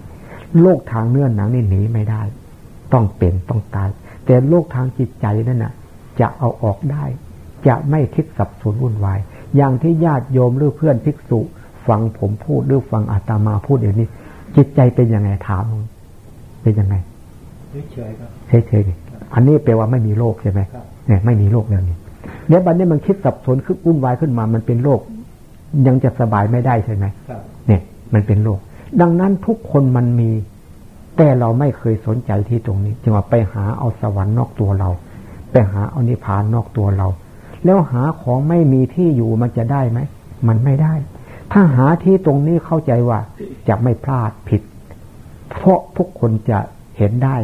S1: โลกทางเนื้อหนังนี่หนีไม่ได้ ต้องเป็นต้องตาย แต่โลกทางจิตใจนั่นน่ะ จะเอาออกได้ จะไม่คิดสับสนวุ่นวาย อย่างที่ญาติโยมหรือเพื่อนภิกษุ ฟังผมพูดหรือฟังอาตมาพูดอย่างนี้ จิตใจเป็นยังไงถามเป็นยังไงเฉยๆครับเฉยๆอันนี้แปลว่าไม่มีโรคใช่ไหมเนี่ยไม่มีโรคแล้วนี่เนี่ยบัดนี้มันคิดสับสนขึ้นวุ่นวายขึ้นมา มันเป็นโรคยังจะสบายไม่ได้ใช่ไหมเนี่ย มันเป็นโรค ดังนั้นทุกคนมันมี แต่เราไม่เคยสนใจที่ตรงนี้ จึงว่าไปหาเอาสวรรค์นอกตัวเรา ไปหาเอานิพพานนอกตัวเรา แล้วหาของไม่มีที่อยู่มันจะได้ไหม มันไม่ได้ ถ้าหาที่ตรงนี้เข้าใจว่าจะไม่พลาดผิด เพราะทุกคนจะเห็นได้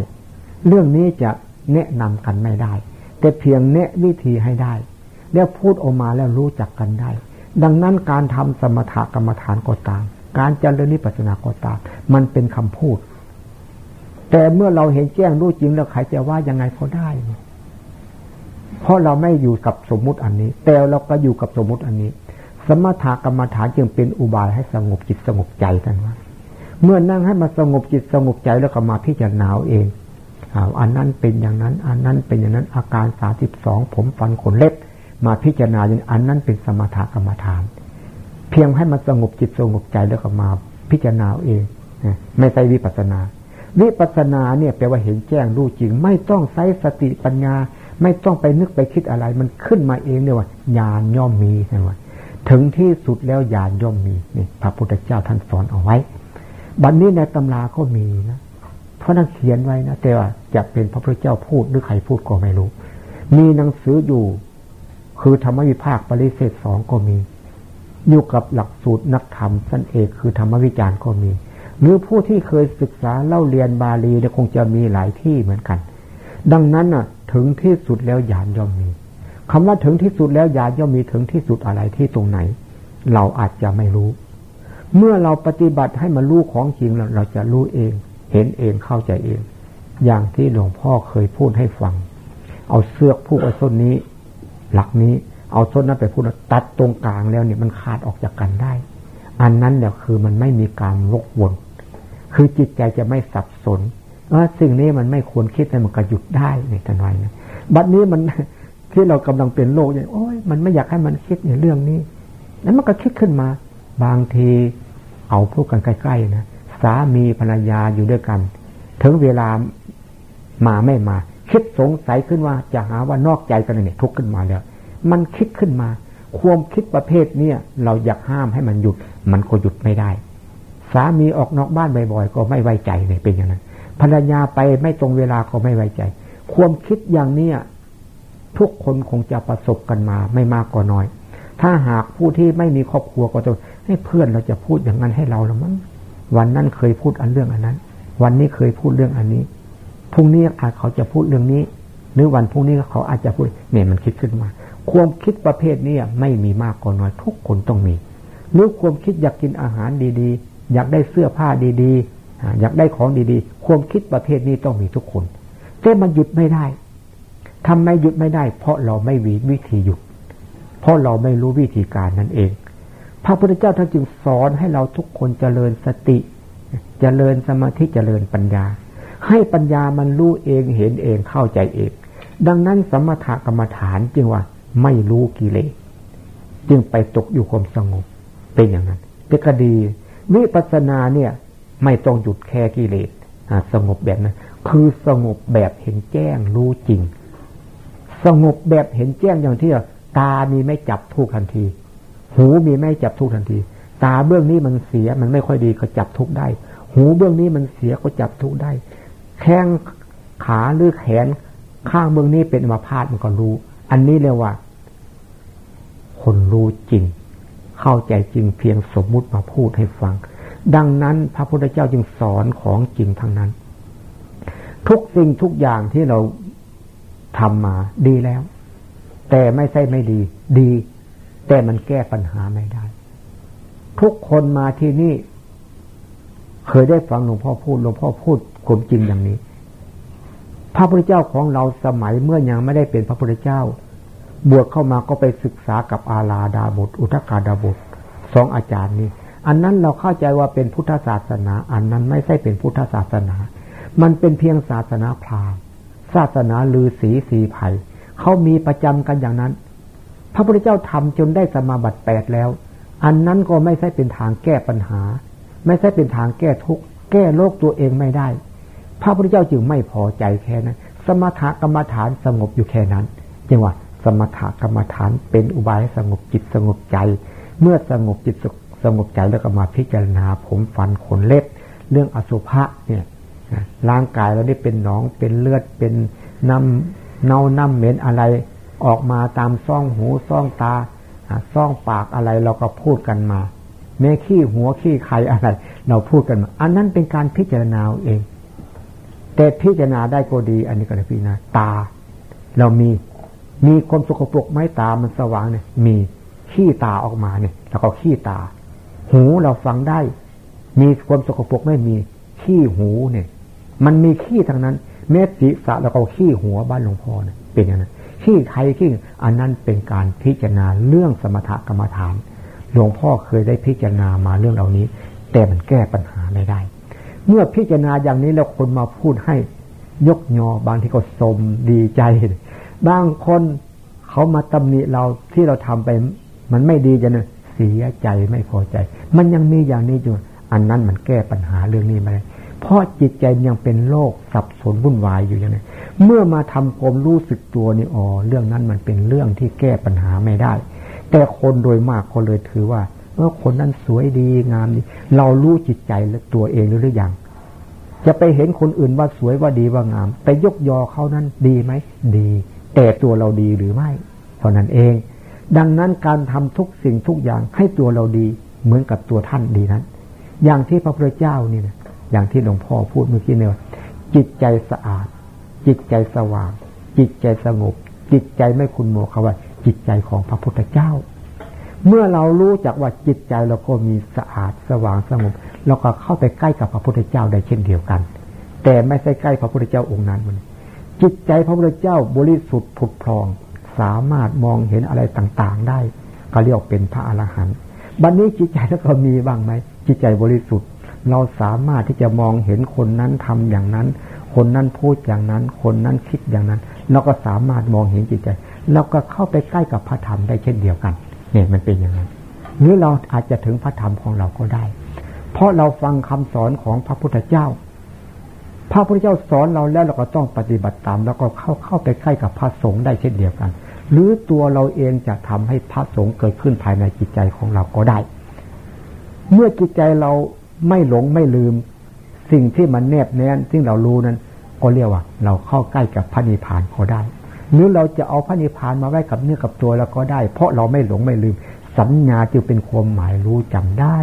S1: เรื่องนี้จะแนะนำกันไม่ได้ แต่เพียงแนะวิธีให้ได้ แล้วพูดออกมาแล้วรู้จักกันได้ ดังนั้นการทำสมถกรรมฐานก็ตาม การเจริญนิพพานาก็ตามมันเป็นคำพูด แต่เมื่อเราเห็นแจ้งรู้จริงแล้วใครจะว่ายังไงก็ได้ เพราะเราไม่อยู่กับสมมุติอันนี้ แต่เราก็อยู่กับสมมุติอันนี้ สมถกรรมฐานจึงเป็นอุบายให้สงบจิตสงบใจกันว่าเมื่อนั่งให้มาสงบจิตสงบใจแล้วก็มาพิจารณาเองอันนั้นเป็นอย่างนั้น อันนั้นเป็นอย่างนั้นอาการสาสิบสองผมฟันขนเล็บ มาพิจารณาอย่างอันนั้นเป็นสมถกรรมฐาน เพียงให้มันสงบจิตสงบใจแล้วก็มาพิจารณาเองไม่ใช่วิปัสนา วิปัสนาเนี่ยแปลว่าเห็นแจ้งรู้จริง ไม่ต้องใช้สติปัญญา ไม่ต้องไปนึกไปคิดอะไร มันขึ้นมาเองเนี่ยว่าญาณย่อมมีใช่ไหมถึงที่สุดแล้วญาณย่อมมีนี่พระพุทธเจ้าท่านสอนเอาไว้ บัดนนี้ในตำราก็มีนะเพราะนั่นเขียนไว้นะแต่ว่าจะเป็นพระพุทธเจ้าพูดหรือใครพูดก็ไม่รู้ มีหนังสืออยู่ คือธรรมวิภาคปริเศษสองก็มี อยู่กับหลักสูตรนักธรรมสั้นเอกคือธรรมวิจารณ์ก็มี หรือผู้ที่เคยศึกษาเล่าเรียนบาลีเนี่ยคงจะมีหลายที่เหมือนกัน ดังนั้นน่ะ ถึงที่สุดแล้วญาณย่อมมีคำว่าถึงที่สุดแล้วญาณย่อมมีถึงที่สุดอะไรที่ตรงไหน เราอาจจะไม่รู้ เมื่อเราปฏิบัติให้มารู้ของจริงเราจะรู้เอง เห็นเองเข้าใจเอง อย่างที่หลวงพ่อเคยพูดให้ฟัง เอาเสือกผูกไว้ส้นนี้ หลักนี้ เอาส้นนั้นไปพูดตัดตรงกลางแล้วเนี่ยมันขาดออกจากกันได้ อันนั้นเนี่ยคือมันไม่มีการวกวน คือจิตใจจะไม่สับสนว่าสิ่งนี้มันไม่ควรคิดแต่มันก็หยุดได้ในทันไว้นะบัดนี้มันที่เรากำลังเป็นโลกอย่างโอ้ยมันไม่อยากให้มันคิดในเรื่องนี้นั้นมันก็คิดขึ้นมา บางทีเอาพูดกันใกล้ๆนะสามีภรรยาอยู่ด้วยกัน ถึงเวลามาไม่มา คิดสงสัยขึ้นว่าจะหาว่านอกใจกันเนี่ยทุกข์ขึ้นมาแล้ว มันคิดขึ้นมา ความคิดประเภทเนี้ยเราอยากห้ามให้มันหยุด มันก็หยุดไม่ได้ สามีออกนอกบ้านบ่อยๆก็ไม่ไว้ใจเนี่ยเป็นอย่างนั้นภรรยาไปไม่ตรงเวลาก็ไม่ไว้ใจ ความคิดอย่างเนี้ยทุกคนคงจะประสบกันมาไม่มากก็น้อย ถ้าหากผู้ที่ไม่มีครอบครัวก็จะให้เพื่อนเราจะพูดอย่างนั้นให้เราละมั้งวันนั้นเคยพูดอันเรื่องอันนั้น วันนี้เคยพูดเรื่องอันนี้พรุ่งนี้อาจเขาจะพูดเรื่องนี้ หรือวันพรุ่งนี้เขาอาจจะพูดเนี่ยมันคิดขึ้นมา ความคิดประเภทนี้ไม่มีมากก็น้อยทุกคนต้องมี หรือความคิดอยากกินอาหารดีๆ อยากได้เสื้อผ้าดีๆ อยากได้ของดีๆ ความคิดประเภทนี้ต้องมีทุกคน แต่มันหยุดไม่ได้ทำไมหยุดไม่ได้ เพราะเราไม่มีวิธีหยุด เพราะเราไม่รู้วิธีการนั่นเอง พระพุทธเจ้าท่านจึงสอนให้เราทุกคนเจริญสติเจริญสมาธิเจริญปัญญา ให้ปัญญามันรู้เองเห็นเองเข้าใจเอง ดังนั้นสมถกรรมฐานจึงว่า ไม่รู้กิเลสจึงไปตกอยู่ความสงบเป็นอย่างนั้นแต่ก็ดีวิปัสสนาเนี่ย ไม่ต้องหยุดแค่กิเลสสงบแบบนั้น คือสงบแบบเห็นแจ้งรู้จริง สงบแบบเห็นแจ้งอย่างที่ตามีไม่จับทุกทันที หูมีไม่จับทุกทันที ตาเบื้องนี้มันเสียมันไม่ค่อยดีก็จับทุกได้ หูเบื้องนี้มันเสียก็จับทุกได้ แข้งขาหรือแขนข้างเบื้องนี้เป็นอัมาพาตมันก็รู้ อันนี้เรียกว่า คนรู้จริง เข้าใจจริงเพียงสมมุติมาพูดให้ฟัง ดังนั้นพระพุทธเจ้าจึงสอนของจริงทั้งนั้น ทุกสิ่งทุกอย่างที่เราทำมาดีแล้ว แต่ไม่ใช่ไม่ดี ดี แต่มันแก้ปัญหาไม่ได้ ทุกคนมาที่นี่ เคยได้ฟังหลวงพ่อพูดหลวงพ่อพูดความจริงอย่างนี้ พระพุทธเจ้าของเราสมัยเมื่อยังไม่ได้เป็นพระพุทธเจ้า บวชเข้ามาก็ไปศึกษากับอาลาดาบทอุทกาดาบทสองอาจารย์นี้อันนั้นเราเข้าใจว่าเป็นพุทธศาสนา อันนั้นไม่ใช่เป็นพุทธศาสนา มันเป็นเพียงศาสนาพราหมณ์ศาสนาลือศีสีไผ่เขามีประจำกันอย่างนั้น พระพุทธเจ้าทำจนได้สมาบัติแปดแล้ว อันนั้นก็ไม่ใช่เป็นทางแก้ปัญหา ไม่ใช่เป็นทางแก้ทุกข์แก้โลกตัวเองไม่ได้ พระพุทธเจ้าจึงไม่พอใจแค่นั้น สมถกรรมฐานสงบอยู่แค่นั้นจึงว่า สมถกรรมฐานเป็นอุบายสงบจิตสงบใจ เมื่อสงบจิตสงบใจแล้วก็มาพิจารณาผมฟันขนเล็บ เรื่องอสุภะเนี่ยร่างกายเราได้เป็นหนองเป็นเลือดเป็นน้ำเน่าน้ำเหม็นอะไรออกมาตามซ่องหูซ่องตาซ่องปากอะไรเราก็พูดกันมาแม้ขี้หัวขี้ไข่อะไร เราพูดกันมา อันนั้นเป็นการพิจารณาเอง แต่พิจารณาได้ก็ดี อันนี้ก็ได้พิจารณาตา เรามีมีความสกปรกไหมตามันสว่างเนี่ย มีขี้ตาออกมาเนี่ยแล้วก็ขี้ตา หูเราฟังได้ มีความสกปรกไม่มีขี้หูเนี่ย มันมีขี้ทั้งนั้น เม็ดศีรษะแล้วก็ขี้หัวบ้านหลวงพ่อเนี่ยเป็นอย่างนั้นขี้ใครขี้อันนั้นเป็นการพิจารณาเรื่องสมถกรรมฐาน หลวงพ่อเคยได้พิจารณามาเรื่องเหล่านี้ แต่มันแก้ปัญหาไม่ได้ เมื่อพิจารณาอย่างนี้แล้วคนมาพูดให้ยกยอบางที่ก็สมดีใจ บางคนเขามาตำหนิเราที่เราทำไป มันไม่ดีจะเนเสียใจไม่พอใจ มันยังมีอย่างนี้อยู่อันนั้นมันแก้ปัญหาเรื่องนี้ไม่ได้เพราะจิตใจยังเป็นโลกสับสนวุ่นวายอยู่อย่างนี้เมื่อมาทำความรู้สึกตัวนี่อ๋อเรื่องนั้นมันเป็นเรื่องที่แก้ปัญหาไม่ได้ แต่คนโดยมากคนเลยถือว่า ออคนนั้นสวยดีงามดี เรารู้จิตใจและตัวเองหรือยังจะไปเห็นคนอื่นว่าสวยว่าดีว่างาม ไปยกยอเขานั้นดีไหมดี แต่ตัวเราดีหรือไม่ เท่านั้นเอง ดังนั้นการทำทุกสิ่งทุกอย่างให้ตัวเราดีเหมือนกับตัวท่านดีนั้น อย่างที่พระพุทธเจ้านี่นะอย่างที่หลวงพ่อพูดเมื่อกี้เนี่ยจิตใจสะอาด จิตใจสว่าง จิตใจสงบ จิตใจไม่คุณโมคำว่า จิตใจของพระพุทธเจ้า เมื่อเรารู้จักว่าจิตใจเราก็มีสะอาดสว่างสงบเราก็เข้าไปใกล้กับพระพุทธเจ้าได้เช่นเดียวกัน แต่ไม่ใช่ใกล้พระพุทธเจ้าองค์นั้นมันจิตใจพระพุทธเจ้าบริสุทธิ์ผุดพรอง สามารถมองเห็นอะไรต่างๆได้ ก็เรียกเป็นพระอรหันต์บัดนนี้จิตใจแล้วก็มีบ้างไหมจิตใจบริสุทธิ์ เราสามารถที่จะมองเห็นคนนั้นทำอย่างนั้น คนนั้นพูดอย่างนั้น คนนั้นคิดอย่างนั้น เราก็สามารถมองเห็นจิตใจเราก็เข้าไปใกล้กับพระธรรมได้เช่นเดียวกัน เนี่ยมันเป็นอย่างนั้นหรือเราอาจจะถึงพระธรรมของเราก็ได้ เพราะเราฟังคำสอนของพระพุทธเจ้า พระพุทธเจ้าสอนเราแล้วเราก็ต้องปฏิบัติตาม แล้วก็เข้าเข้าไปใกล้กับพระสงฆ์ได้เช่นเดียวกัน หรือตัวเราเองจะทำให้พระสงฆ์เกิดขึ้นภายในจิตใจของเราก็ได้ เมื่อจิตใจเราไม่หลงไม่ลืม สิ่งที่มันแนบแน่นที่เรารู้นั้น ก็เรียกว่า เราเข้าใกล้กับพระนิพพานก็ได้ หรือเราจะเอาพระนิพพานมาไว้กับเนื้อกับตัวแล้วก็ได้ เพราะเราไม่หลงไม่ลืม สัญญาจึงเป็นความหมายรู้จำได้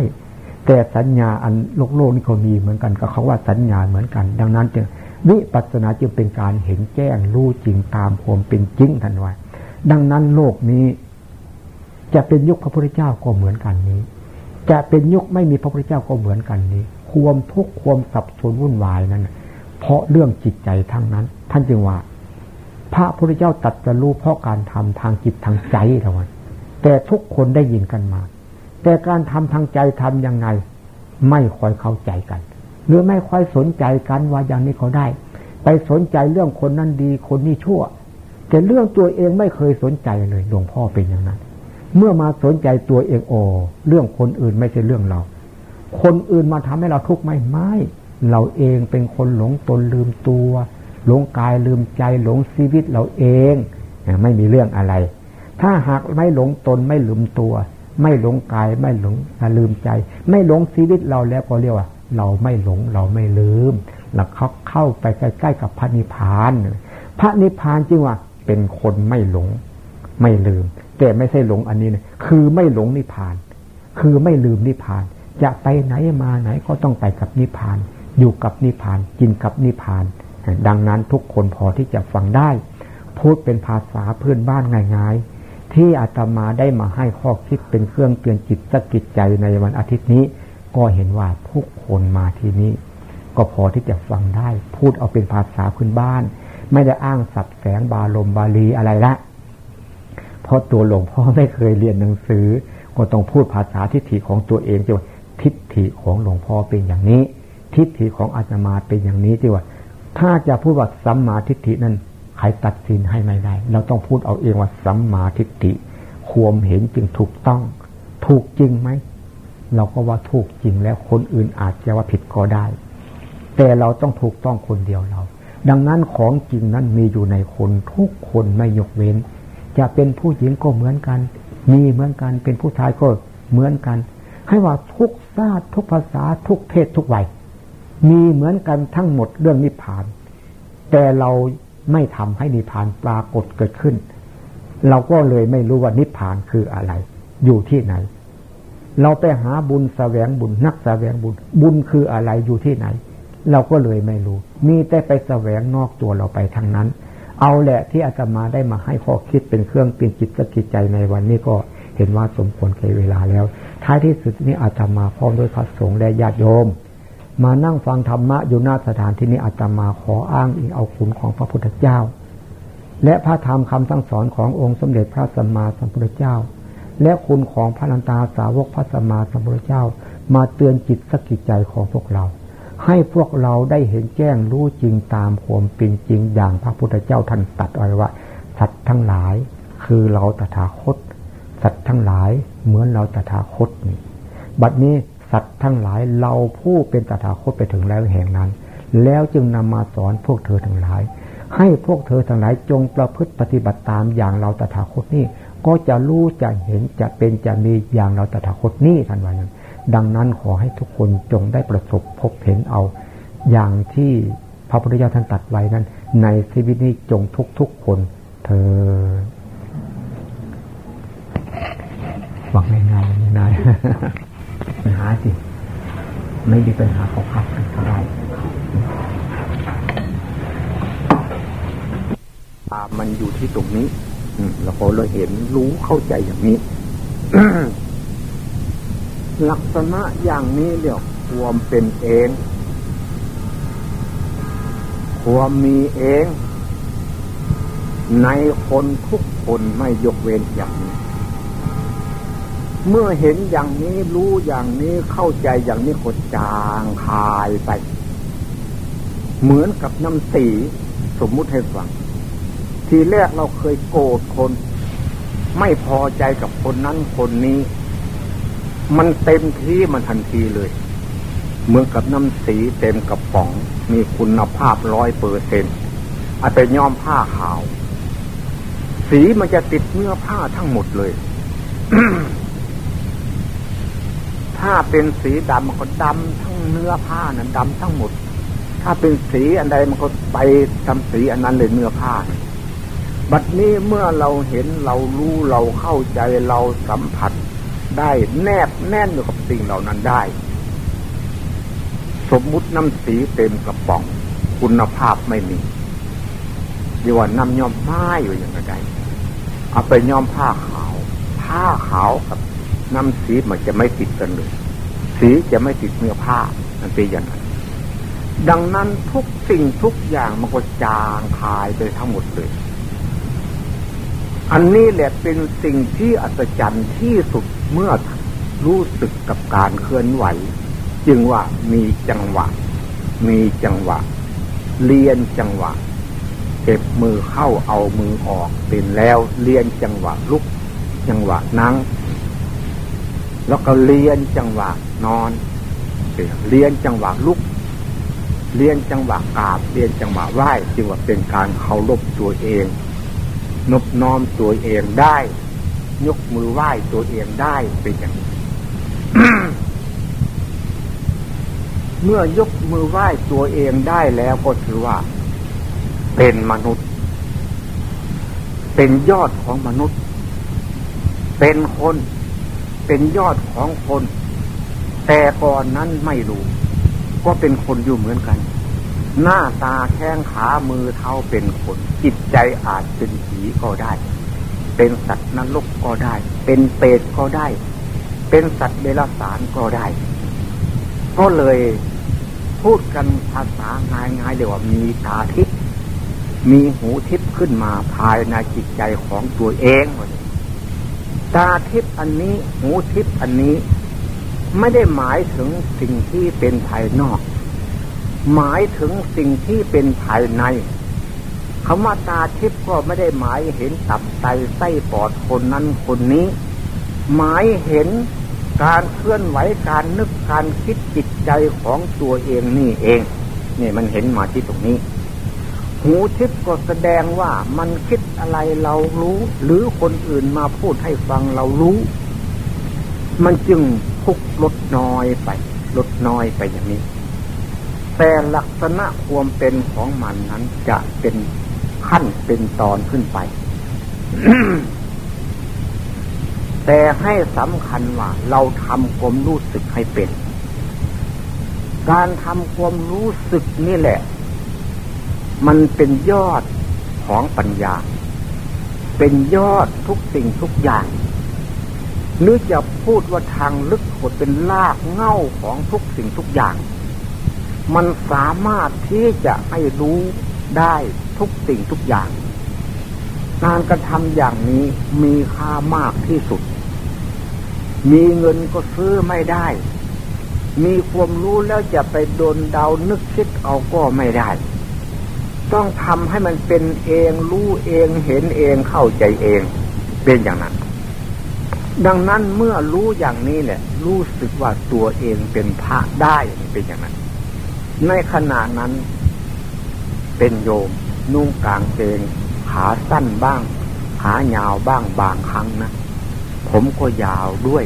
S1: แต่สัญญาอันโลกโลกนี่ก็มีเหมือนกันกับเขาว่าสัญญาเหมือนกัน ดังนั้นจึงวิปัสสนาจึงเป็นการเห็นแจ้งรู้จริงตามความเป็นจริงทันวันดังนั้นโลกนี้ จะเป็นยุคพระพุทธเจ้าก็เหมือนกันนี้ จะเป็นยุคไม่มีพระพุทธเจ้าก็เหมือนกันนี้ ความทุกข์ความสับสนวุ่นวายนั้นเพราะเรื่องจิตใจทั้งนั้น ท่านจึงว่า พระพุทธเจ้าตัดจะรู้เพราะการทำทางจิตทางใจเท่านั้นแต่ทุกคนได้ยินกันมา แต่การทำทางใจทํำยังไง ไม่ค่อยเข้าใจกัน หรือไม่ค่อยสนใจกันว่าอย่างนี้เขาได้ ไปสนใจเรื่องคนนั้นดีคนนี้ชั่ว แต่เรื่องตัวเองไม่เคยสนใจเลยหลวงพ่อเป็นอย่างนั้น เมื่อมาสนใจตัวเองโอเรื่องคนอื่นไม่ใช่เรื่องเรา คนอื่นมาทำให้เราทุกข์ไม่ไม่เราเองเป็นคนหลงตนลืมตัว หลงกายลืมใจหลงชีวิตเราเอง ไม่มีเรื่องอะไร ถ้าหากไม่หลงตนไม่ลืมตัว ไม่หลงกายไม่หลงลืมใจ ไม่หลงชีวิตเราแล้วก็เรียกว่า เราไม่หลงเราไม่ลืมเราเข้าเข้าไปใกล้ๆกับพระนิพพาน พระนิพพานจึงว่าเป็นคนไม่หลงไม่ลืม แต่ไม่ใช่หลงอันนี้นะคือไม่หลงนิพพาน คือไม่ลืมนิพพาน จะไปไหนมาไหนก็ต้องไปกับนิพพาน อยู่กับนิพพาน กินกับนิพพาน ดังนั้นทุกคนพอที่จะฟังได้ พูดเป็นภาษาพื่อนบ้านง่ายๆ ที่อาตมาได้มาให้ข้อคิดเป็นเครื่องเตือนจิตสกิจใจในวันอาทิตย์นี้ ก็เห็นว่าทุกคนมาที่นี้ ก็พอที่จะฟังได้ พูดเอาเป็นภาษาพื้นบ้าน ไม่ได้อ้างสับแสงบาลมบาลีอะไรละเพราะตัวหลวงพ่อไม่เคยเรียนหนังสือ ก็ต้องพูดภาษาทิฏฐิของตัวเองจีว่าทิฏฐิของหลวงพ่อเป็นอย่างนี้ ทิฏฐิของอาตมาเป็นอย่างนี้จีว่า ถ้าจะพูดว่าสัมมาทิฏฐินั้นใครตัดสินให้ไม่ได้ เราต้องพูดเอาเองว่าสัมมาทิฏฐิควมเห็นจึงถูกต้อง ถูกจริงไหม เราก็ว่าถูกจริงแล้วคนอื่นอาจจะว่าผิดก็ได้ แต่เราต้องถูกต้องคนเดียวเรา ดังนั้นของจริงนั้นมีอยู่ในคนทุกคนไม่ยกเว้น จะเป็นผู้หญิงก็เหมือนกัน มีเหมือนกันเป็นผู้ชายก็เหมือนกัน ให้ว่าทุกชาติทุกภาษาทุกเพศทุกวัย มีเหมือนกันทั้งหมดเรื่องนิพพาน แต่เราไม่ทำให้นิพพานปรากฏเกิดขึ้น เราก็เลยไม่รู้ว่านิพพานคืออะไร อยู่ที่ไหน เราไปหาบุญแสวงบุญนักแสวงบุญ บุญคืออะไรอยู่ที่ไหน เราก็เลยไม่รู้ มีแต่ไปแสวงนอกตัวเราไปทางนั้น เอาแหละที่อาตมาได้มาให้ข้อคิดเป็นเครื่องเปลี่ยนจิตสกิจใจในวันนี้ก็เห็นว่าสมควรแก่เวลาแล้ว ท้ายที่สุดนี้อาตมาพร้อมด้วยพระสงฆ์และญาติโยม มานั่งฟังธรรมะอยู่หน้าสถานที่นี้อาตมาขออ้างอิงเอาคุณของพระพุทธเจ้า และพระธรรมคำสั่งสอนขององค์สมเด็จพระสัมมาสัมพุทธเจ้า และคุณของพระนันตาสาวกพระสัมมาสัมพุทธเจ้า มาเตือนจิตสกิจใจของพวกเรา ให้พวกเราได้เห็นแจ้งรู้จริงตามความเป็นจริงอย่างพระพุทธเจ้าท่านตัดไว้ว่าสัตว์ทั้งหลาย คือเราตถาคต สัตว์ทั้งหลายเหมือนเราตถาคตนี่บัดนี้ สัตว์ทั้งหลายเราผู้เป็นตถาคตไปถึงแล้วแห่งนั้น แล้วจึงนำมาสอนพวกเธอทั้งหลาย ให้พวกเธอทั้งหลายจงประพฤติปฏิบัติตามอย่างเราตถาคตนี่ก็จะรู้จะเห็นจะเป็นจะมีอย่างเราตถาคตนี่ท่านว่าอย่างดังนั้นขอให้ทุกคนจงได้ประสบพบเห็นเอา อย่างที่พระพุทธเจ้าท่านตัดไว้นั้น ในชีวิตนี้จงทุกทุกคนเธอหวังง่ายๆง่าย ปัญหาสิ ไม่มีปัญหาเขาขับกันเท่าไรมันอยู่ที่ตรงนี้เราพอเราเห็นรู้เข้าใจอย่างนี้ ลักษณะอย่างนี้เดี๋ยวความเป็นเอง ความมีเอง ในคนทุกค
S2: คนไม่ยกเว้นอย่างนี้ เมื่อเห็นอย่างนี้รู้อย่างนี้เข้าใจอย่างนี้ก็จางคายไป เหมือนกับน้ำสีสมมุติให้ฟัง ทีแรกเราเคยโกรธคน ไม่พอใจกับคนนั้นคนนี้ มันเต็มที่มันทันทีเลย เหมือนกับน้ำสีเต็มกระป๋อง มีคุณภาพร้อยเปอร์เซ็นต์อาจจะย้อมผ้าขาว สีมันจะติดเนื้อผ้าทั้งหมดเลย ถ้าเป็นสีดำมันก็ดำทั้งเนื้อผ้านะ่ะดำทั้งหมด ถ้าเป็นสีอันใดมันก็ไปทำสีอันนั้นเลยเนื้อผ้า บัดนี้เมื่อเราเห็นเรารู้เราเข้าใจเราสัมผัสได้แนบแน่นอยู่กับสิ่งเหล่านั้นได้ สมมุติน้ำสีเต็มกระป๋อง คุณภาพไม่มีดีว่าน้ำย้อมไม้อยู่อย่างไรเอาไปย้อมผ้าขาว ผ้าขาวกับ น้ำสีมันจะไม่ติดกันเลย สีจะไม่ติดเนื้อผ้ามันเป็นอย่างนั้นดังนั้นทุกสิ่งทุกอย่างมันก็จางคายไปทั้งหมดเลย อันนี้แหละเป็นสิ่งที่อัศจรรย์ที่สุดเมื่อรู้สึกกับการเคลื่อนไหว จึงว่ามีจังหวะ มีจังหวะ เรียนจังหวะเก็บมือเข้าเอามือออกเป็นแล้วเรียนจังหวะลุก จังหวะนั่ง แล้วก็เรียนจังหวะนอนเรียนจังหวะลุก เรียนจังหวะกราบ เรียนจังหวะไหว้จึงว่าเป็นการเคารพตัวเอง นบน้อมตัวเองได้ ยกมือไหว้ตัวเองได้เป็นอย่างนี้เมื่อยกมือไหว้ตัวเองได้แล้วก็ถือว่า เป็นมนุษย์ เป็นยอดของมนุษย์ เป็นคน เป็นยอดของคน แต่ก่อนนั้นไม่รู้ ก็เป็นคนอยู่เหมือนกัน หน้าตาแข้งขามือเท้าเป็นคน จิตใจอาจเป็นผีก็ได้ เป็นสัตว์นรกก็ได้ เป็นเปรตก็ได้ เป็นสัตว์เดรัจฉานก็ได้ ก็เลยพูดกันภาษาง่ายๆเดี๋ยวว่ามีตาทิพย์มีหูทิพย์ขึ้นมาภายในจิตใจของตัวเอง ตาทิพย์อันนี้ หูทิพย์อันนี้ ไม่ได้หมายถึงสิ่งที่เป็นภายนอก หมายถึงสิ่งที่เป็นภายในคำว่าตาทิพย์ก็ไม่ได้หมายเห็นตับไตไส้ปอดคนนั้นคนนี้ หมายเห็นการเคลื่อนไหวการนึกการคิดจิตใจของตัวเองนี่เอง นี่มันเห็นมาที่ตรงนี้ หูทิพย์ก็แสดงว่ามันคิดอะไรเรารู้ หรือคนอื่นมาพูดให้ฟังเรารู้ มันจึงพุกลดน้อยไป ลดน้อยไปอย่างนี้ แต่ลักษณะความเป็นของมันนั้นจะเป็นขั้นเป็นตอนขึ้นไป แต่ให้สำคัญว่าเราทำความรู้สึกให้เป็น การทำความรู้สึกนี่แหละ มันเป็นยอดของปัญญา เป็นยอดทุกสิ่งทุกอย่าง หรือจะพูดว่าทางลึกหดเป็นลากเง่าของทุกสิ่งทุกอย่าง มันสามารถที่จะให้รู้ได้ทุกสิ่งทุกอย่างการกระทำอย่างนี้มีค่ามากที่สุด มีเงินก็ซื้อไม่ได้ มีความรู้แล้วจะไปโดนเดานึกคิดเอาก็ไม่ได้ ต้องทำให้มันเป็นเองรู้เองเห็นเองเข้าใจเองเป็นอย่างนั้น ดังนั้นเมื่อรู้อย่างนี้แหละรู้สึกว่าตัวเองเป็นพระได้เป็นอย่างนั้น ในขณะนั้น เป็นโยม นุ่งกางเกงขาสั้นบ้าง ขายาวบ้างบางครั้งนะผมก็ยาวด้วย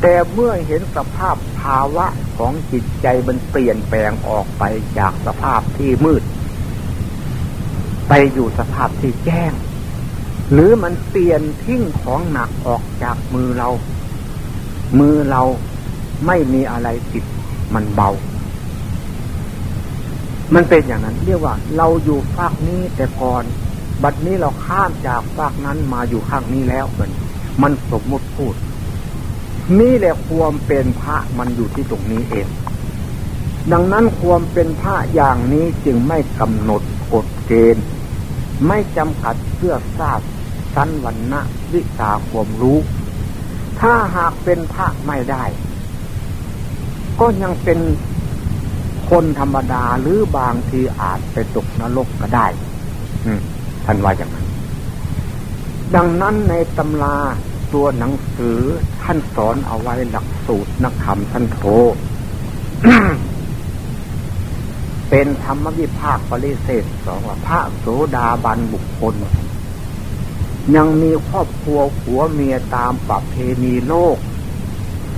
S2: แต่เมื่อเห็นสภาพภาวะของจิตใจมันเปลี่ยนแปลงออกไปจากสภาพที่มืด ไปอยู่สภาพที่แจ้ง หรือมันเปลี่ยนทิ้งของหนักออกจากมือเรา มือเราไม่มีอะไรติดมันเบา มันเป็นอย่างนั้น เรียกว่า เราอยู่ฝากนี้แต่ก่อน บัดนี้เราข้ามจากฝากนั้นมาอยู่ข้างนี้แล้วมันมันสมมุติพูด นี่แหละความเป็นพระมันอยู่ที่ตรงนี้เอง ดังนั้นความเป็นพระอย่างนี้จึงไม่กำหนดกฎเกณฑ์ ไม่จำกัดเสื้อทราบสันวันนะวิชาความรู้ ถ้าหากเป็นพระไม่ได้ ก็ยังเป็นคนธรรมดาหรือบางทีอาจไปตกนรกก็ได้ท่านว่าอย่างนั้น ดังนั้นในตำราตัวหนังสือท่านสอนเอาไว้หลักสูตรนักธรรมท่านโท เป็นธรรมวิภาคปริเศษสองว่าพระโสดาบันบุคคล ยังมีครอบครัวผัวเมียตามประเพณีโลก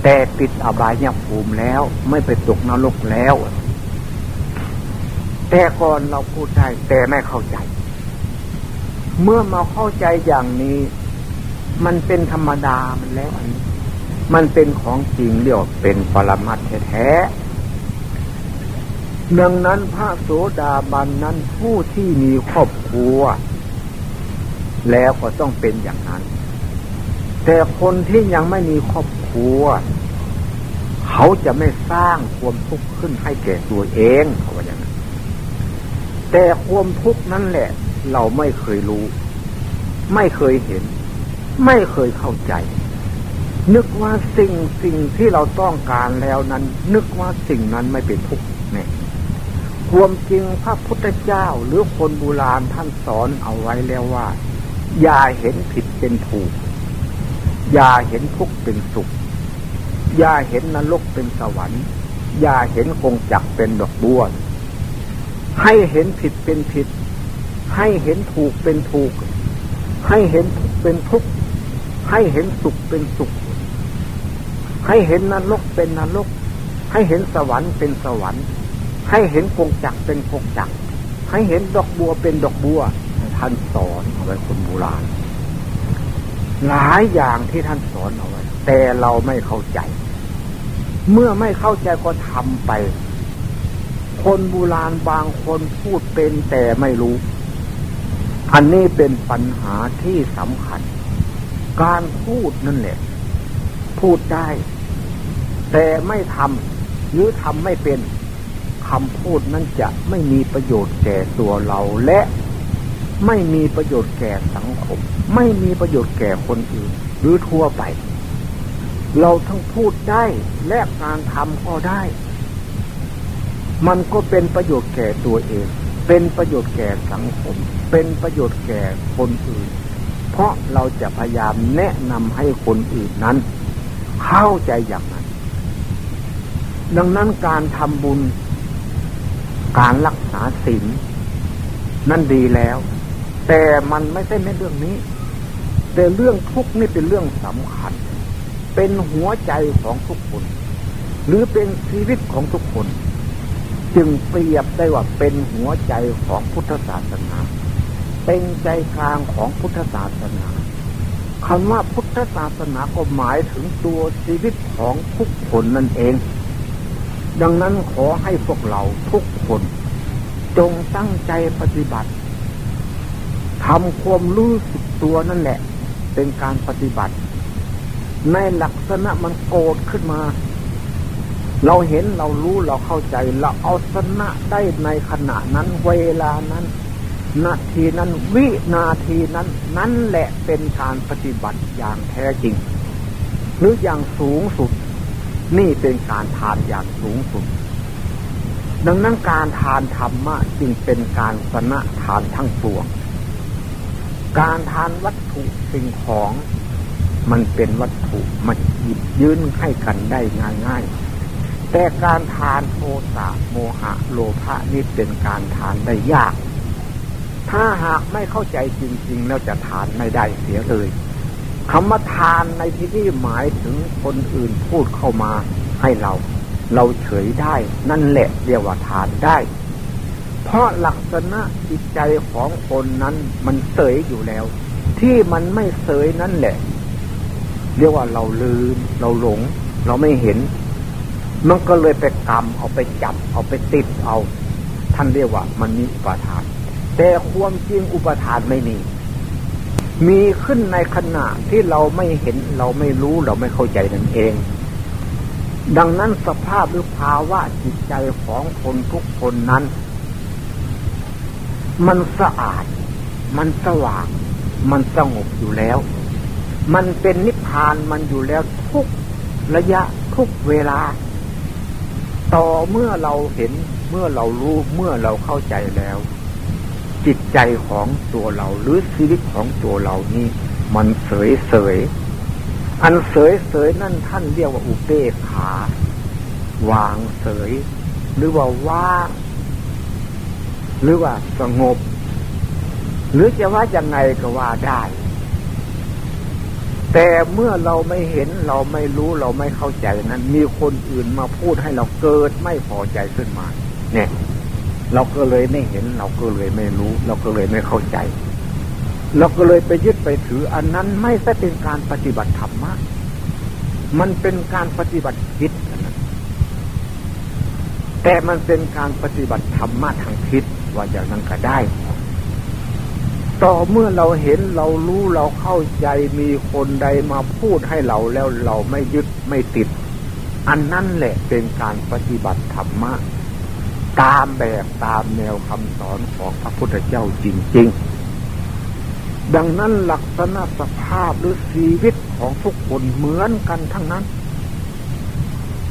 S2: แต่ปิดอบายภูมิแล้วไม่ไปตกนรกแล้ว แต่ก่อนเราพูดได้แต่ไม่เข้าใจ เมื่อมาเข้าใจอย่างนี้ มันเป็นธรรมดามันแล้วอันนี้มันเป็นของจริงเรียกเป็นปรมัตแท้ ดังนั้นพระโสดาบันนั้นผู้ที่มีครอบครัว แล้วก็ต้องเป็นอย่างนั้น แต่คนที่ยังไม่มีครอบครัว เขาจะไม่สร้างความทุกข์ขึ้นให้แก่ตัวเองเขาว่าอย่างนั้นแต่ความทุกข์นั้นแหละ เราไม่เคยรู้ ไม่เคยเห็น ไม่เคยเข้าใจ นึกว่าสิ่งสิ่งที่เราต้องการแล้วนั้น นึกว่าสิ่งนั้นไม่เป็นทุกข์ ความจริงพระพุทธเจ้าหรือคนโบราณท่านสอนเอาไว้แล้วว่า อย่าเห็นผิดเป็นถูก อย่าเห็นทุกข์เป็นสุข อย่าเห็นนรกเป็นสวรรค์ อย่าเห็นคงจักเป็นดอกบัวให้เห็นผิดเป็นผิด ให้เห็นถูกเป็นถูก ให้เห็นทุกเป็นทุกข์ให้เห็นสุขเป็นสุข ให้เห็นนรกเป็นนรก ให้เห็นสวรรค์เป็นสวรรค์ ให้เห็นกงจักเป็นกงจักให้เห็นดอกบัวเป็นดอกบัวท่านสอนเอาไว้คนโบราณหลายอย่างที่ท่านสอนเอาไว้ แต่เราไม่เข้าใจ เมื่อไม่เข้าใจก็ทำไป คนโบราณบางคนพูดเป็นแต่ไม่รู้ อันนี้เป็นปัญหาที่สำคัญ การพูดนั่นแหละ พูดได้ แต่ไม่ทำหรือทำไม่เป็น คำพูดนั้นจะไม่มีประโยชน์แก่ตัวเราและไม่มีประโยชน์แก่สังคม ไม่มีประโยชน์แก่คนอื่น หรือทั่วไป เราทั้งพูดได้และการทำก็ได้ มันก็เป็นประโยชน์แก่ตัวเอง เป็นประโยชน์แก่สังคม เป็นประโยชน์แก่คนอื่น เพราะเราจะพยายามแนะนำให้คนอื่นนั้น เข้าใจอย่างนั้น ดังนั้นการทำบุญ การรักษาศีลนั่นดีแล้ว แต่มันไม่ใช่ในเรื่องนี้ แต่เรื่องทุกนี่เป็นเรื่องสำคัญ เป็นหัวใจของทุกคน หรือเป็นชีวิตของทุกคน จึงเปรียบได้ว่าเป็นหัวใจของพุทธศาสนา เป็นใจกลางของพุทธศาสนาคำว่าพุทธศาสนาก็หมายถึงตัวชีวิตของทุกคนนั่นเอง ดังนั้นขอให้พวกเราทุกคน จงตั้งใจปฏิบัติทำความรู้สึกตัวนั่นแหละ เป็นการปฏิบัติ ในลักษณะมันโกรธขึ้นมา เราเห็นเรารู้เราเข้าใจ เราเอาชนะได้ในขณะนั้นเวลานั้น นาทีนั้นวินาทีนั้น นั่นแหละเป็นการปฏิบัติอย่างแท้จริง หรืออย่างสูงสุด นี่เป็นการทานอย่างสูงสุด ดังนั้นการทานธรรมะจึงเป็นการสนะทานทั้งปวง การทานวัตถุสิ่งของมันเป็นวัตถุมันหยิบยื่นให้กันได้ง่ายๆแต่การทานโทสะโมหะโลภะนี่เป็นการทานได้ยาก ถ้าหากไม่เข้าใจจริง ๆ แล้วจะทานไม่ได้เสียเลย คำว่าทานในที่นี้หมายถึงคนอื่นพูดเข้ามาให้เรา เราเฉยได้ นั่นแหละเรียกว่าทานได้ เพราะลักษณะจิตใจของคนนั้นมันเสยอยู่แล้ว ที่มันไม่เสยนั่นแหละ เรียกว่าเราลืม เราหลง เราไม่เห็น มันก็เลยไปกรรมเอาไปจับ เอาไปติดเอา ท่านเรียกว่ามันมีอุปทาน แต่ความจริงอุปทานไม่มี มีขึ้นในขณะที่เราไม่เห็นเราไม่รู้เราไม่เข้าใจนั่นเอง ดังนั้นสภาพหรือภาวะจิตใจของคนทุกคนนั้น มันสะอาด มันสว่าง มันสงบอยู่แล้ว มันเป็นนิพพานมันอยู่แล้วทุกระยะทุกเวลา ต่อเมื่อเราเห็นเมื่อเรารู้เมื่อเราเข้าใจแล้ว จิตใจของตัวเราหรือชีวิตของตัวเรานี่มันเสยเสยอันเสยเสยนั่นท่านเรียกว่าอุเบกขา วางเสย หรือว่าว่างหรือว่าสงบ หรือจะว่ายังไงก็ว่าได้ แต่เมื่อเราไม่เห็นเราไม่รู้เราไม่เข้าใจนั้น มีคนอื่นมาพูดให้เราเกิดไม่พอใจขึ้นมา เนี่ย เราก็เลยไม่เห็น เราก็เลยไม่รู้ เราก็เลยไม่เข้าใจ เราก็เลยไปยึดไปถือ อันนั้นไม่ใช่เป็นการปฏิบัติธรรมะมันเป็นการปฏิบัติจิตนะแต่มันเป็นการปฏิบัติธรรมะทางทิศว่าอย่างนั้นก็ได้ ต่อเมื่อเราเห็นเรารู้เราเข้าใจมีคนใดมาพูดให้เราแล้วเราไม่ยึดไม่ติด อันนั้นแหละเป็นการปฏิบัติธรรมะ ตามแบบตามแนวคำสอนของพระพุทธเจ้าจริง ๆ ดังนั้นลักษณะสภาพหรือชีวิตของทุกคนเหมือนกันทั้งนั้น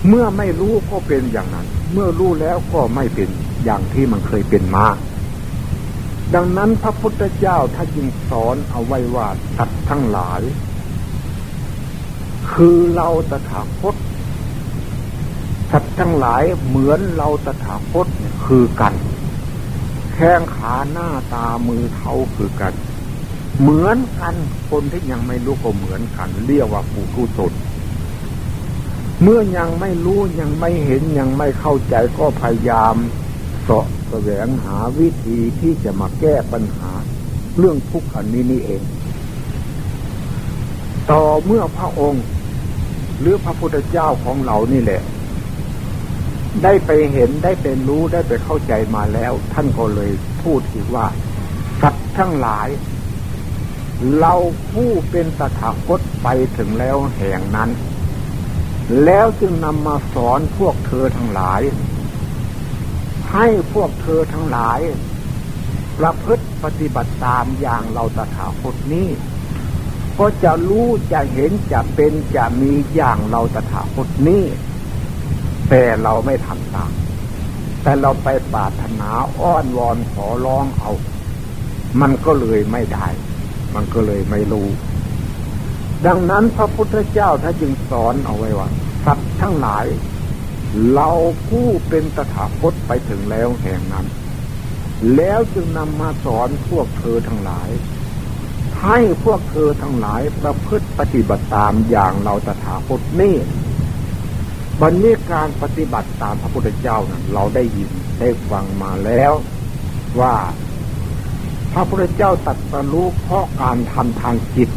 S2: เมื่อไม่รู้ก็เป็นอย่างนั้น เมื่อรู้แล้วก็ไม่เป็นอย่างที่มันเคยเป็นมาดังนั้นพระพุทธเจ้าท่านจึงสอนเอาไว้ว่าสัตว์ทั้งหลาย คือเราตถาคต สัตว์ทั้งหลายเหมือนเราตถาคตคือกัน แข้งขาหน้าตามือเท้าคือกัน เหมือนกันคนที่ยังไม่รู้ก็เหมือนกัน เรียกว่าผู้รู้ตนเมื่อยังไม่รู้ยังไม่เห็นยังไม่เข้าใจก็พยายามเสาะแสวงหาวิธีที่จะมาแก้ปัญหา เรื่องทุกข์อันนี้นี่เอง ต่อเมื่อพระองค์ หรือพระพุทธเจ้าของเรานี่แหละ ได้ไปเห็นได้ไปรู้ได้ไปเข้าใจมาแล้ว ท่านก็เลยพูดอีกว่า สัตว์ทั้งหลาย เราผู้เป็นตถาคตไปถึงแล้วแห่งนั้น แล้วจึงนำมาสอนพวกเธอทั้งหลาย ให้พวกเธอทั้งหลาย ประพฤติปฏิบัติตามอย่างเราตถาคตนี้ก็จะรู้จะเห็นจะเป็นจะมีอย่างเราตถาคตนี้ แต่เราไม่ทำตาม แต่เราไปปรารถนาอ้อนวอนขอร้องเอา มันก็เลยไม่ได้ มันก็เลยไม่รู้ ดังนั้นพระพุทธเจ้าท่านจึงสอนเอาไว้ว่าสัตว์ทั้งหลาย เราผู้เป็นตถาคตไปถึงแล้วแห่งนั้น แล้วจึงนำมาสอนพวกเธอทั้งหลายให้พวกเธอทั้งหลายประพฤติปฏิบัติตามอย่างเราตถาคตนี่ บันนี้การปฏิบัติตามพระพุทธเจ้านะเราได้ยินได้ฟังมาแล้วว่าพระพุทธเจ้าตัดสรู้เพราะการทำทางจิต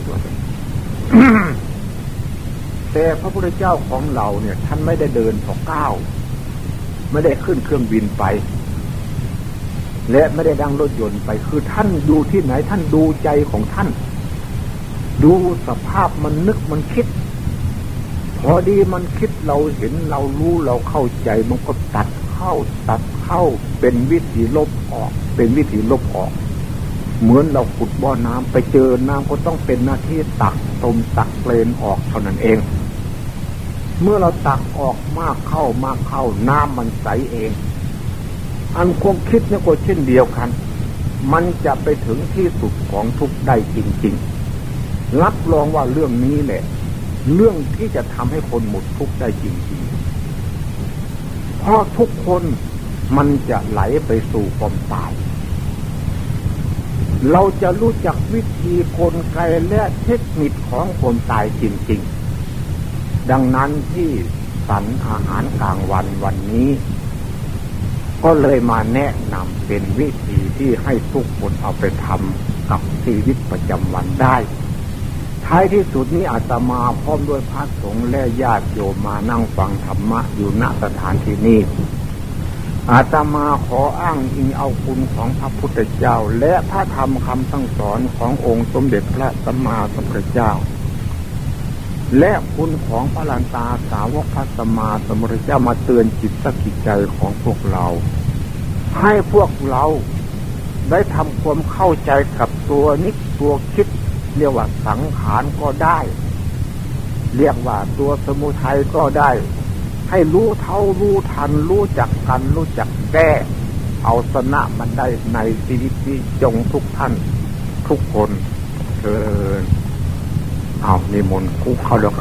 S2: แต่พระพุทธเจ้าของเราเนี่ย ท่านไม่ได้เดินสอก้าวไม่ได้ขึ้นเครื่องบินไป และไม่ได้ดังรถยนต์ไปคือท่านดูที่ไหนท่านดูใจของท่าน ดูสภาพมันนึกมันคิด พอดีมันคิดเราเห็นเรารู้เราเข้าใจมันก็ตัดเข้าตัดเข้าเป็นวิธีลบออก เป็นวิธีลบออก เหมือนเราขุดบ่อน้ำไปเจอน้ำก็ต้องเป็นหน้าที่ตักตมตักเปลนออกเท่านั้นเอง เมื่อเราตักออกมากเข้ามากเข้าน้ำมันใสเอง อันความคิดนี่ก็เช่นเดียวกัน มันจะไปถึงที่สุดของทุกได้จริง ๆ รับรองว่าเรื่องนี้แหละ เรื่องที่จะทำให้คนหมดทุกข์ได้จริงๆเพราะทุกคนมันจะไหลไปสู่ความตาย เราจะรู้จักวิธีกลไกและเทคนิคของคนตายจริง ๆ ดังนั้นที่สันอาหารกลางวันวันนี้ ก็เลยมาแนะนำเป็นวิธีที่ให้ทุกคนเอาไปทำกับชีวิตประจำวันได้ ท้ายที่สุดนี้อาตมาพร้อมด้วยพระสงฆ์และญาติโยมมานั่งฟังธรรมะอยู่ณสถานที่นี้อาตมาขออ้างอิงเอาคุณของพระพุทธเจ้า และพระธรรมคำสั่งสอนขององค์สมเด็จพระสัมมาสัมพุทธเจ้า และคุณของพระลันตาสาวกพระสัมมาสัมพุทธเจ้ามาเตือนจิตสกิจใจของพวกเรา ให้พวกเราได้ทำความเข้าใจกับตัวนิกตัวคิด เรียกว่าสังขารก็ได้ เรียกว่าตัวสมุทัยก็ได้ ให้รู้เท่ารู้ทัน รู้จักกัน รู้จักแก้ เอาชนะมันได้ในชีวิตที่จงทุกท่าน ทุกคนเชิญเอานิมนต์คุกเข้าแล้ว